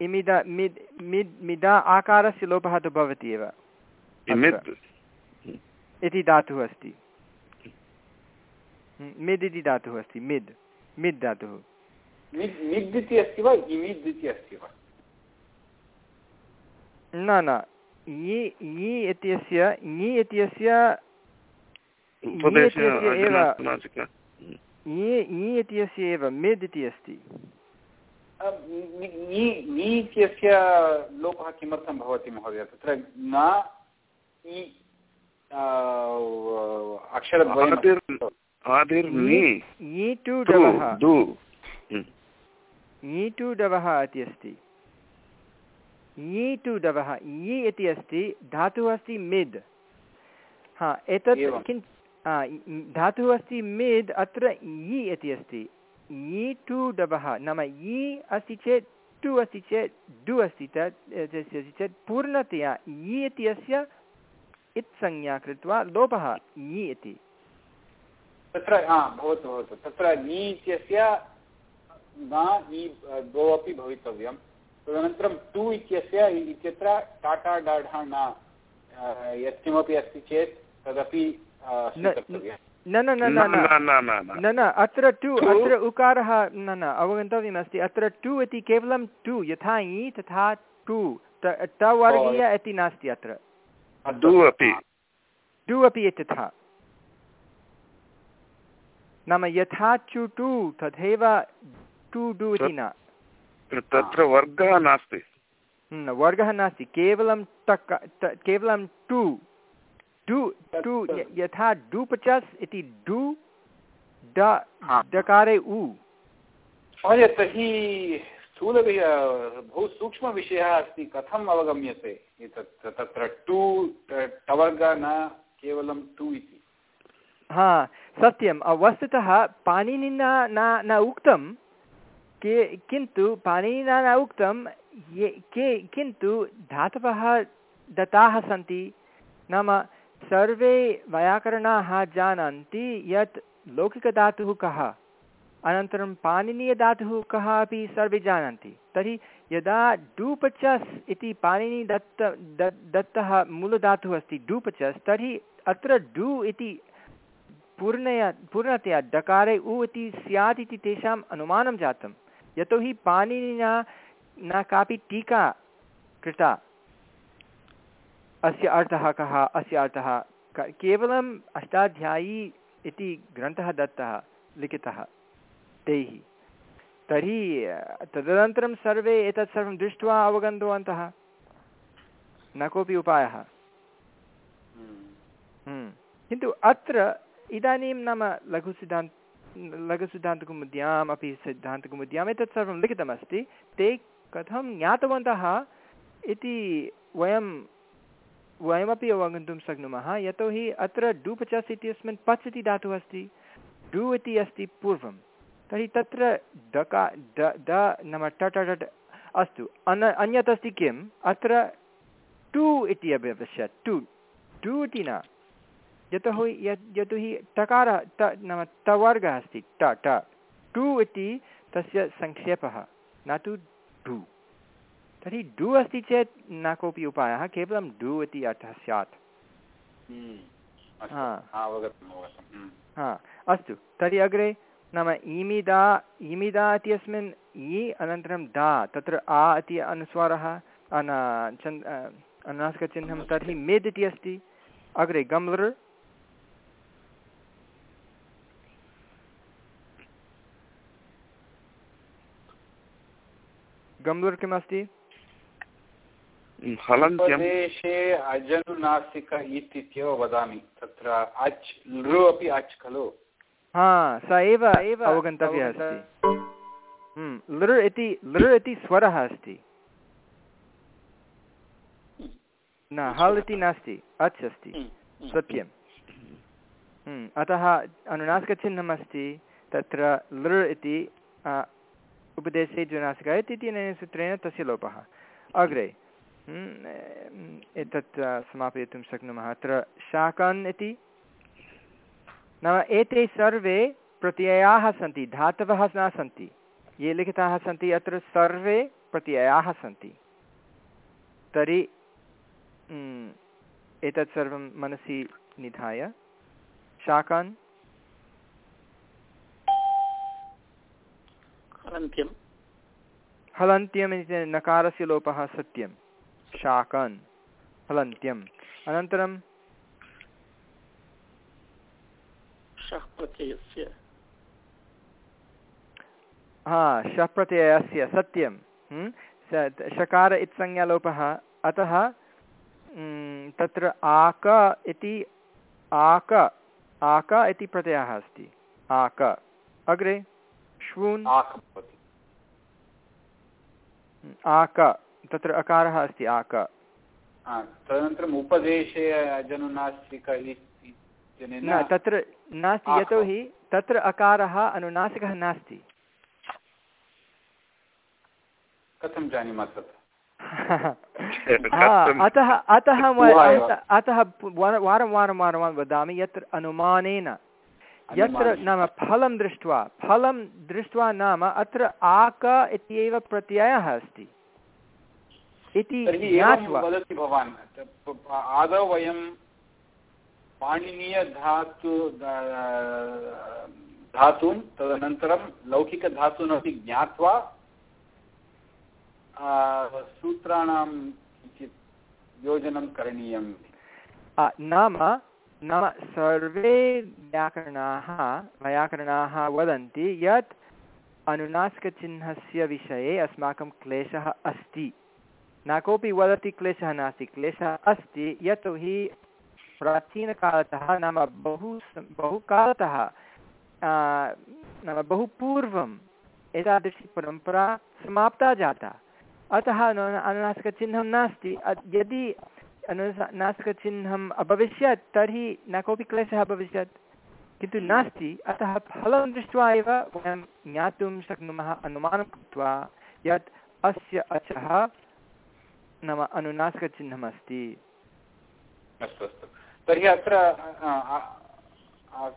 इमिद मिद् मिद् मिदा आकारस्य लोपः तु भवति एव इति धातुः अस्ति मिद् इति धातुः अस्ति मिद् मिद् धातुः मिद् मिद् इति अस्ति वा इमिद् इति अस्ति वा न न इ इ इत्यस्य इ इत्यस्य इ इत्यस्य एव मिद् इति अस्ति इत्यस्य लोपः किमर्थं भवति महोदय? तत्र न इ अक्षरद्वयः इति अस्ति। इ टु डवः इ इति अस्ति धातुः अस्ति मिद्। हा एतत् किञ्च धातुः अस्ति मिद् अत्र इ इति अस्ति। इ टु डवः नाम इ अस्ति चेत् टु अस्ति चेत् डु अस्ति तत् अस्ति चेत् पूर्णतया इ इत्यस्य इत्संज्ञा कृत्वा लोपः इ इति। तत्र भवतु भवतु। तत्र इत्यस्य न द्वौ अपि भवितव्यं। तदनन्तरं टु इत्यस्य इत्यत्र टाटा डाढा न यत्किमपि अस्ति चेत् तदपि न न न न न न. अत्र टु अत्र उकारः न न अवगन्तव्यमस्ति अत्र टु इति केवलं टु यथा इ तथा टु. टवर्गीय इति नास्ति अत्र. टु अपि. इत्यथा नाम यथा चु टु तथैव टु डु इति न. तत्र वर्गः नास्ति. वर्गः नास्ति. केवलं टक केवलं टु डु टु यथा डुपचस् इति डु डकारे उ। महोदय तर्हि स्थूलविषय बहु सूक्ष्मविषयः अस्ति कथम् अवगम्यते? एतत् तत्र टु टवर्ग न केवलं टु इति। हा सत्यं वस्तुतः पाणिनिना न न उक्तं के किन्तु पाणिनिना न उक्तं ये के किन्तु धातवः दत्ताः सन्ति नाम सर्वे वैयाकरणाः जानन्ति यत् लौकिकधातुः कः? अनन्तरं पाणिनीयधातुः कः अपि सर्वे जानन्ति। तर्हि यदा डूपचस् इति पाणिनिदत्त दत् दत्तः मूलधातुः अस्ति, डूपचस्, तर्हि अत्र डु इति पूर्णया, पूर्णतया डकारे उ इति स्यात् इति तेषाम् अनुमानं जातं। यतोहि पाणिनिना, न कापि टीका कृता। अस्य अर्थः कः? अस्य अर्थः क- केवलम् अष्टाध्यायी इति ग्रन्थः दत्तः लिखितः तैः। तर्हि तदनन्तरं सर्वे एतत् सर्वं दृष्ट्वा अवगन्तवन्तः? न कोऽपि उपायः? हम्म। किन्तु अत्र इदानीं नाम लघुसिद्धान्त लघुसिद्धान्तकौमुद्याम् अपि सिद्धान्तकौमुद्याम् एतत् सर्वं लिखितमस्ति। ते कथं ज्ञातवन्तः इति वयं वयमपि अवगन्तुं शक्नुमः। यतोहि अत्र डुपचस् इत्यस्मिन् पच् इति धातुः अस्ति, डु इति अस्ति पूर्वं। तर्हि तत्र डका ड ड नाम ट ट ट अस्तु। अन, अन्यत् अस्ति किम्? अत्र टु इति अपि अभवश्यत् टु टु इति न। यतोहि, यत्, यतोहि टकारः, त, नाम टवर्गः अस्ति, ट ट। टु इति तस्य संक्षेपः, न तु डु। तर्हि डु अस्ति चेत् न कोऽपि उपायः केवलं डु इति अर्थः स्यात्। अस्तु। हा। हा, अवगतम् अवगतम् हा अस्तु। तर्हि अग्रे नाम ईमिदा ईमिदा इत्यस्मिन् इ अनन्तरं दा तत्र आ इति अनुस्वारः अन चन् अनुनासिकचिह्नं तर्हि मेद् इति अस्ति। अग्रे गम्लृ गम्लुर् किमस्ति? हलन्त्यम्। उपदेशे अजनुनासिक इत्येव वदामि। तत्र अच् लृ अपि अच् खलु। हा स एव एव अवगन्तव्यः अस्ति। हम्म, लृ इति लृ इति स्वरः अस्ति। न हल् इति नास्ति अच् अस्ति। सत्यं हम्म, अतः अनुनासिकचिह्नम् अस्ति तत्र लृ इति उपदेशे जुनासिका इति सूत्रेण तस्य लोपः। अग्रे हम्म, एतत् समापयितुं शक्नुमः। अत्र शाकन् इति। नाम एते सर्वे प्रत्ययाः सन्ति धातवः न सन्ति। ये लिखिताः सन्ति अत्र सर्वे प्रत्ययाः सन्ति। तर्हि हम्म, एतत् सर्वं मनसि निधाय। शाकान्? हलन्त्यं हलन्त्यम् इति नकारस्य लोपः सत्यं शाकन् हलन्त्यम् अनन्तरं हा शः प्रत्ययस्य सत्यं शकार इत्संज्ञालोपः अतः हम्म, तत्र आक इति आक आक इति प्रत्ययः अस्ति। आक। अग्रे श्वून्। आक। तत्र अकारः अस्ति आक। तदनन्तरम् उपदेशे अजनुनासिक न तत्र नास्ति यतोहि तत्र अकारः अनुनासिकः नास्ति। कथं जानीमः तत्? अतः। अत- अतः वारं वारं वारं वारं वदामि यत्र अनुमानेन। यत्र नाम फलं दृष्ट्वा फलं दृष्ट्वा नाम अत्र आक इत्येव प्रत्ययः अस्ति। इति ज्ञात्वा। वदति भवान् आदौ वयं पाणिनीयधातु धातून् तदनन्तरं लौकिकधातून् अपि ज्ञात्वा सूत्राणां किञ्चित् योजनं करणीयम् नाम नाम सर्वे व्याकरणाः वैयाकरणाः वदन्ति यत् अनुनासिकचिह्नस्य विषये अस्माकं क्लेशः अस्ति। न कोऽपि वदति क्लेशः नास्ति। क्लेशः अस्ति यतोहि प्राचीनकालतः नाम बहु बहुकालतः नाम बहु पूर्वम् एतादृशी परम्परा समाप्ता जाता। अतः अनु- अनुनासिकचिह्नं नास्ति। यदि अनुसा, नासिकचिह्नम् अभविष्यत्, तर्हि न कोऽपि क्लेशः अभविष्यत्। किन्तु नास्ति, अतः फलं दृष्ट्वा एव वयं ज्ञातुं शक्नुमः, अनुमानं कृत्वा यत् अस्य अचः नाम अनुनासिकचिह्नमस्ति। अस्तु अस्तु। तर्हि अत्र आ, आ, आ,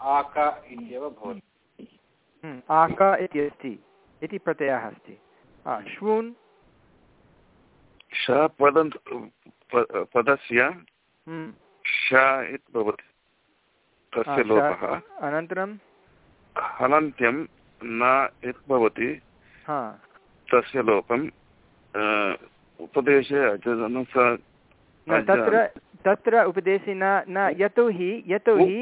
आक इत्येव भवति। हम्म, आक इति अस्ति इति प्रत्ययः अस्ति। श्वून्। श पदस्य हम्म, श इति भवति तस्य लोपः। अनन्तरं हलन्त्यं न इति भवति तस्य लोपं अ, उपदेशे तत्र तत्र उपदेशे न न यतोहि यतोहि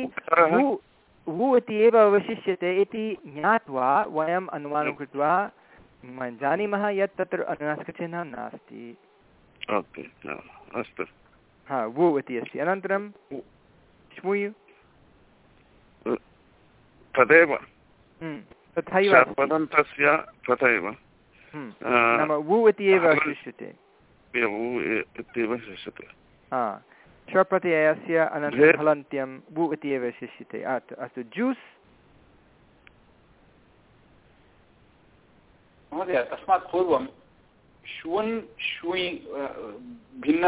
वु इति एव अवशिष्यते इति ज्ञात्वा वयम् अनुमानं कृत्वा जानीमः यत् तत्र अनुनासिकचिह्नं नास्ति। ओके अस्तु। हा वु इति अस्ति। अनन्तरं श्मूयु तदेव हम्म, तथैव अस्ति। पदन्तस्य तथैव। हम्म, नाम वु इति एव अवशिष्यते। उ इत्येव शिष्यते स्वप्रत्ययस्य अनन्तरं हलन्त्यं वु इति एव शिष्यते अस्तु अस्तु. जूस् महोदय तस्मात् पूर्वं श्वन् श्वि भिन्न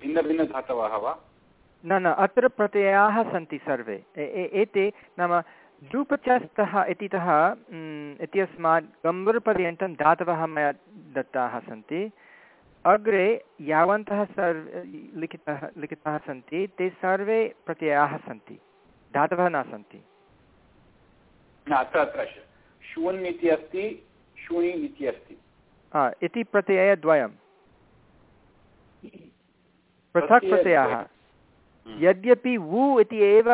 भिन्नभिन्नधातवः वा? न न अत्र प्रत्ययाः सन्ति सर्वे। एते नाम डूपचस्तः इतितः इत्यस्मात् गम्बर्पर्यन्तं धातवः मया दत्ताः सन्ति। अग्रे यावन्तः सर्वे लिखितः लिखिताः सन्ति ते सर्वे प्रत्ययाः सन्ति। धातवः न सन्ति। न अत्र अत्र श्वन् इति अस्ति श्वुणि इति अस्ति। हा, इति प्रत्ययद्वयं। पृथक् प्रत्ययाः। यद्यपि वु इति एव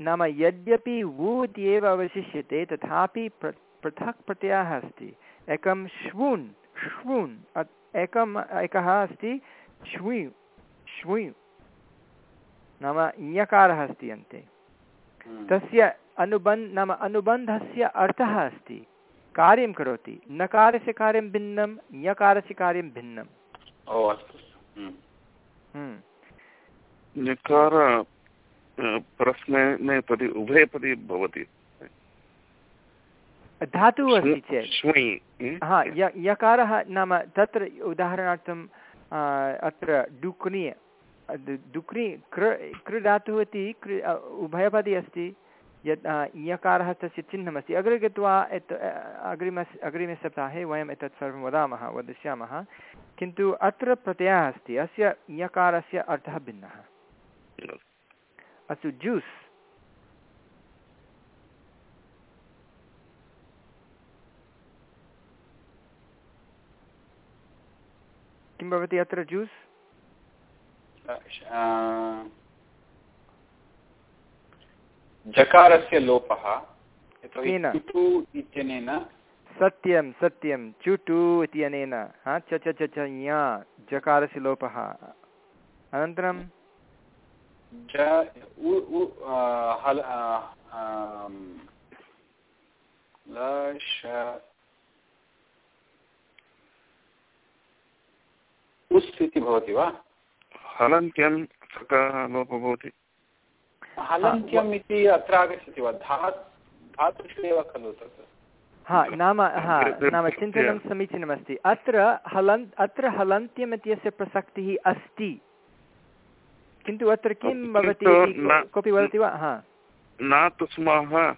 नाम यद्यपि वु इति एव अवशिष्यते तथापि प्र पृथक् प्रत्ययः अस्ति। एकं श्वून् श्वून् एकम् एकः अस्ति श्वि श्वि नाम इयकारः अस्ति अन्ते। हम्म। तस्य अनुबन् नाम अनुबन्धस्य अर्थः अस्ति। कार्यं करोति। नकारस्य कार्यं भिन्नं ञकारस्य कार्यं भिन्नं ओ अस्तु अस्तु हम्म। हम्म। ञकार प्रश्ने नेपदि उभयपदी भवति। धातुः अस्ति चेत्। हा य यकारः नाम तत्र उदाहरणार्थं अत्र डुक्नि डुक्नि कृ कृ धातुः इति कृ उभयपदी अस्ति। यत् यकारः तस्य चिह्नमस्ति। अग्रे गत्वा एत् अग्रिमस् अग्रिमे सप्ताहे वयम् एतत् सर्वं वदामः वदिष्यामः। किन्तु अत्र प्रत्ययः अस्ति। अस्य यकारस्य अर्थः भिन्नः। अस्तु ज्यूस् किं भवति अत्र ज्यूस् जकारस्य लोपः इत्यनेन सत्यं सत्यं चुटु इत्यनेन हा च च च च ञ जकारस्य लोपः अनन्तरं आम्, ल श उस् इति भवति वा? हलन्त्यं सकारः लोपः भवति। हलन्त्यम् इति अत्र आगच्छति वा? धा धातुषु एव खलु तत्। हा नाम हा नाम चिन्तनं समीचीनमस्ति। अत्र हलन् अत्र हलन्त्यम् इत्यस्य प्रसक्तिः अस्ति। किन्तु अत्र किं भवति? न- कोऽपि वदति वा? हा। न तु स्मः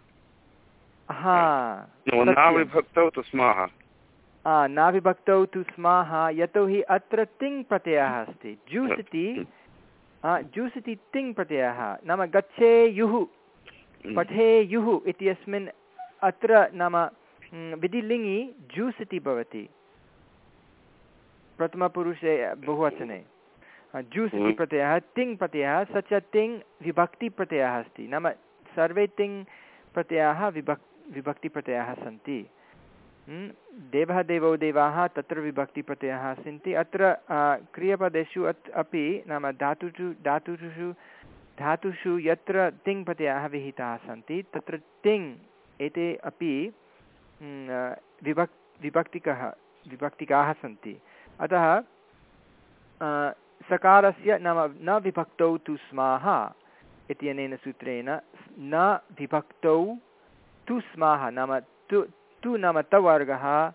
हा। न विभक्तौ तु स्मः आ, नाविभक्तौ तु स्माः यतोहि अत्र तिङ् प्रत्ययः अस्ति। जूस् इति जूस् इति तिङ् प्रत्ययः। नाम गच्छेयुः। पठेयुः इत्यस्मिन् अत्र नाम म्, विधिलिङि जूस् इति भवति। प्रथमपुरुषे बहुवचने। जूस् इति हम्म। प्रत्ययः तिङ् प्रत्ययः स च तिङ् विभक्तिप्रत्ययः अस्ति। नाम सर्वे तिङ् प्रत्ययाः विभक् विभक्तिप्रत्ययाः सन्ति। हम्म, देवः देवौ देवाः तत्र विभक्तिप्रत्ययाः सन्ति। अत्र क्रियपदेषु अत् अपि नाम धातुषु धातुषु धातुषु यत्र तिङ् प्रत्ययाः विहिताः सन्ति तत्र तिङ् एते अपि हम्म, विभक् विभक्तिकः विभक्तिकाः सन्ति। अतः सकारस्य नाम न विभक्तौ तु स्माः इत्यनेन सूत्रेण न विभक्तौ तु स्माः नाम तु तु नाम तवर्गः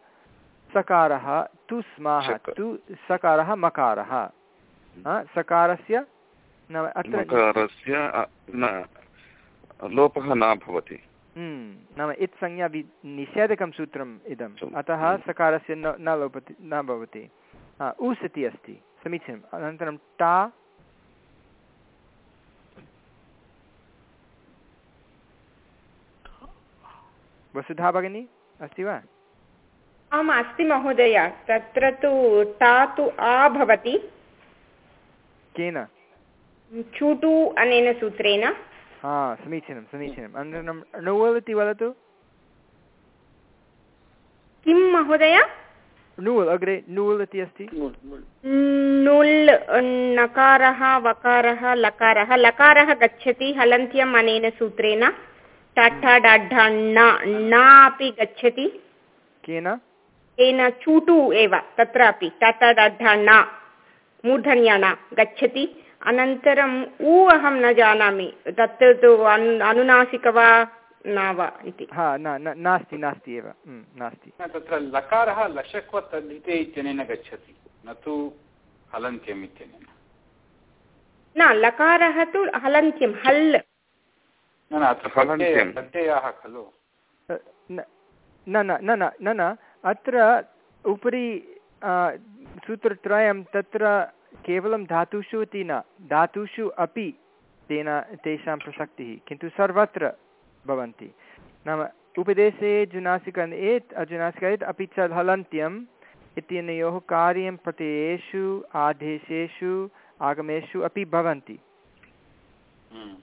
सकारः तु स्माः तु सकारः मकारः। सकारस्य नाम अत्र मकारस्य अ, न लोपः न भवति। हम्म, नाम इत्संज्ञा वि निषेधकं सूत्रम् इदम्। अतः सकारस्य न न लोपति न भवति। उस् इति अस्ति। समीचीनम्। अनन्तरं टा। वसुधा भगिनी अस्ति वा? आम् अस्ति महोदय। तत्र तु टा तु आ भवति। केन? चूटु अनेन सूत्रेण। हा समीचीनं समीचीनम्। अनन्तरं णुवल् इति वदतु। किं महोदय? णुवल् अग्रे णुवल् इति अस्ति। मुल् मुल् नुल् नकारः वकारः लकारः। लकारः गच्छति हलन्त्यम् अनेन सूत्रेण। टाठा डाढा ण अपि गच्छति। केन? तेन चूटु एव तत्रापि टाटा डाढा ण मूर्धन्यण गच्छति। अनन्तरम् उ अहं न जानामि। तत् तु अनुनासिक वा न वा इति। हा न न नास्ति नास्ति एव। हम्म, नास्ति। तत्र लकारः लशक्व तद्धिते इत्यनेन गच्छति। न तु हलन्त्यम् इत्यनेन न लकारः तु हलन्त्यं हल् न न अत्र प्रत्ययाः खलु न न न न न न न अत्र उपरि सूत्रत्रयं तत्र केवलं धातुषु इति न धातुषु अपि तेन तेषां प्रसक्तिः किन्तु सर्वत्र भवन्ति नाम उपदेशे जुनासिकन् एत् अजुनासिक अपि च हलन्त्यम् इत्यनयोः कार्यं प्रत्ययेषु आदेशेषु आगमेषु अपि भवन्ति। हम्म।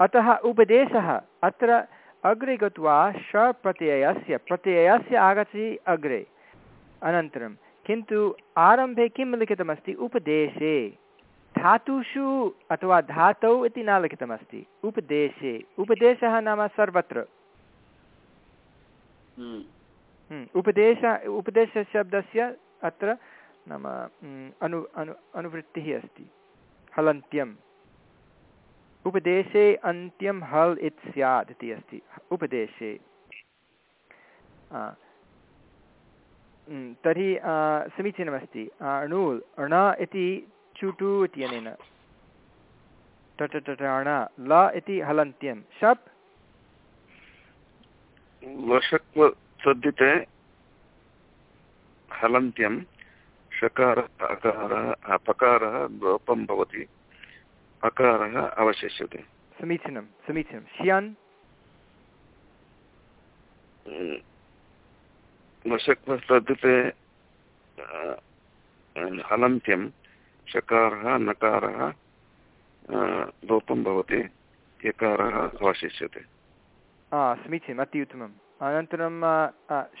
अतः उपदेशः अत्र अग्रे गत्वा शप्रत्ययस्य प्रत्ययस्य आगच्छति अग्रे अनन्तरं। किन्तु आरम्भे किं लिखितमस्ति? उपदेशे। धातुषु अथवा धातौ इति न लिखितमस्ति। उपदेशे। उपदेशः नाम सर्वत्र। हम्म, उपदेश उपदेशशब्दस्य अत्र नाम हम्म, अनु अनु अनुवृत्तिः अस्ति। हलन्त्यम्। उपदेशे अन्त्यं हल् इत् स्यात् इति अस्ति। उपदेशे। हम्म, तर्हि समीचीनमस्ति। अणुल् अण इति चुटु इत्यनेन टट अण ल इति हलन्त्यं शप्? सद्दिते हलन्त्यं शकारः अकारः अपकारः लोपं भवति अकारः अवशिष्यते। समीचीनं समीचीनं। श्यन्? वशक्व हलन्त्यं शकारः नकारः लोपं भवति यकारः अवशिष्यते। समीचीनम् अति उत्तमम्। अनन्तरं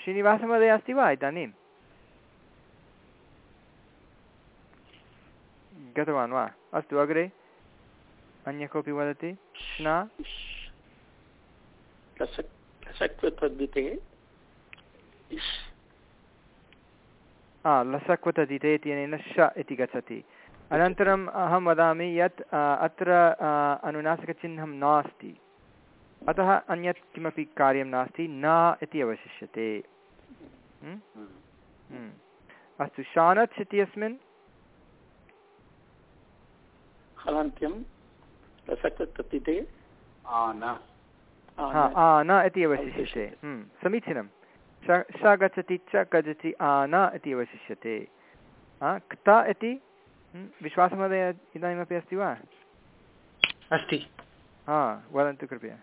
श्रीनिवासमहोदय अस्ति वा इदानीं? गतवान् वा? अस्तु अग्रे। अन्य कोऽपि वदति? हा लसक्वतदिते इत्यनेन श इति गच्छति। अनन्तरम् अहं वदामि यत् अत्र अनुनासिकचिह्नं नास्ति। अतः अन्यत् किमपि कार्यं नास्ति न इति अवशिष्यते। हम्म? हम्म। अस्तु शानच् इत्यस्मिन् हलन्त्यं लसक्वतद्धिते आ न आ न इति अवशिष्यते। हम्म, समीचीनं श गच्छति च गच्छति आ न इति अवशिष्यते। क्त इति? विश्वासमहोदय इदानीमपि अस्ति वा? अस्ति। हा वदन्तु कृपया।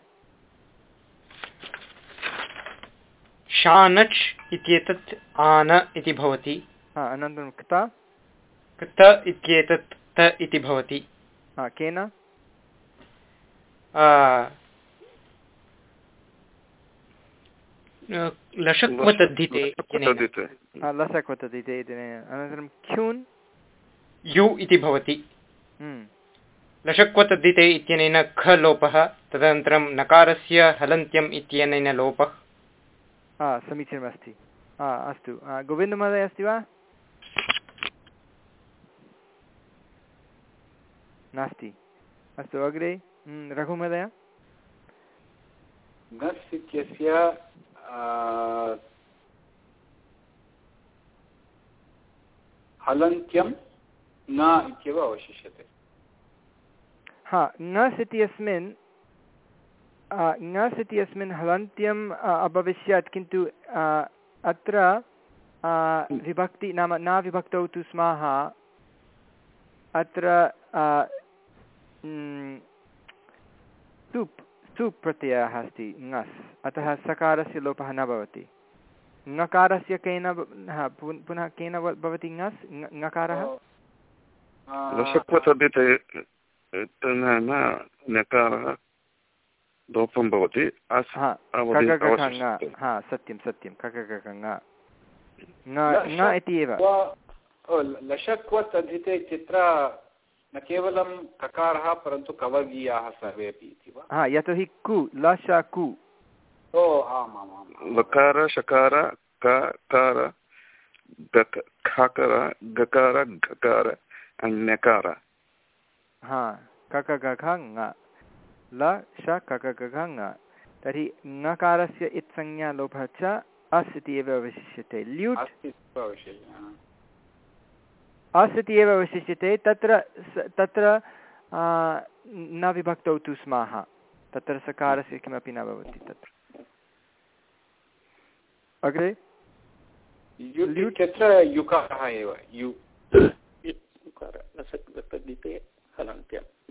शानच् इत्येतत् आन इति भवति। अनन्तरं क्त। क्त इत्येतत् त इति भवति। केन? आ, लषक्वतद्धिते अनन्तरं ख्यून्। यु इति भवति। हम्म, लषक्वतद्धिते इत्यनेन ख लोपः तदनन्तरं नकारस्य हलन्त्यम् इत्यनेन लोपः। हा समीचीनमस्ति. हा अस्तु. गोविन्दमहोदय अस्ति वा? नास्ति. अस्तु अग्रे रघुमहोदय गस् इत्यस्य हलन्त्यं न इत्येव अवशिष्यते. हा ङस् इत्यस्मिन् ङस् इत्यस्मिन् हलन्त्यम् आ, अभविष्यत् किन्तु अत्र आ, विभक्ति नाम न विभक्तौ तु स्मः। अत्र सुप् सुप् प्रत्ययः अस्ति ङस् अतः सकारस्य लोपः न भवति। ङकारस्य केन पुन्- केन भवति ङस् ङकारः? नकारः लोपं भवति सत्यं सत्यं कककख ङ। ङ ङ इति एव। लषक्व तद्धिते चित्र न केवलं ककारः परन्तु कवर्गीयाः सर्वे अपि इति वा? हा यतोहि कु लश कु। ओ लकार शकार कार गक खकर गकार घकार अन्यकार हा कककख ङ ल श कककख ङ तर्हि ङकारस्य इत्संज्ञा लोपः च अस् इति एव अवशिष्यते ल्यूट् हा। अस् इति एव अवशिष्यते तत्र तत्र न विभक्तौ तु स्मः तत्र सकारस्य किमपि न भवति तत्र अग्रे? इत्यत्र युकारः एव यु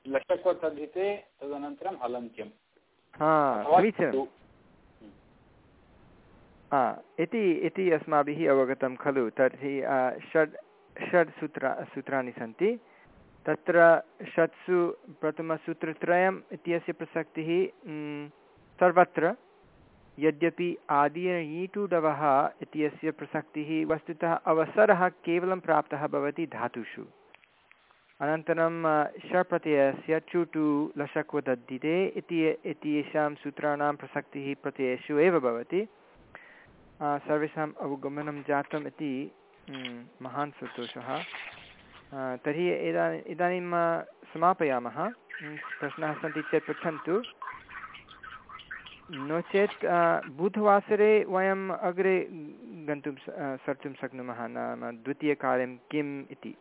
युकार लसक्वतद्धिते हलन्त्यं लषक्व तद्धिते तदनन्तरं हलन्त्यं हा समीचीनं इति इति अस्माभिः अवगतं खलु। तर्हि षड् षड् सूत्र सूत्राणि सन्ति। तत्र षट्सु प्रथमसूत्रत्रयम् इत्यस्य प्रसक्तिः सर्वत्र। यद्यपि आदियीटुडवः इत्यस्य प्रसक्तिः वस्तुतः अवसरः केवलं प्राप्तः भवति धातुषु। अनन्तरं शप्रत्ययस्य चुटु लशक्वदद्धिते इति, इत्येषां सूत्राणां प्रसक्तिः प्रत्ययेषु एव भवति। सर्वेषाम् अवगमनं जातम् इति महान् सन्तोषः। तर्हि इदानीम् इदानीं समापयामः। प्रश्नाः सन्ति चेत् पृच्छन्तु। नो चेत् बुधवासरे वयम् अग्रे गन्तुं सर्तुं शक्नुमः नाम द्वितीयकार्यं किम् इति।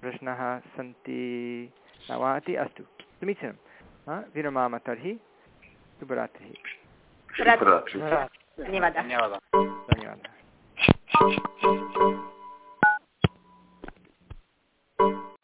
प्रश्नाः सन्ति न वा इति अस्तु। समीचीनं। विरमामः तर्हि। शुभरात्रिः। धन्यवादः धन्यवादः। धन्यवादः।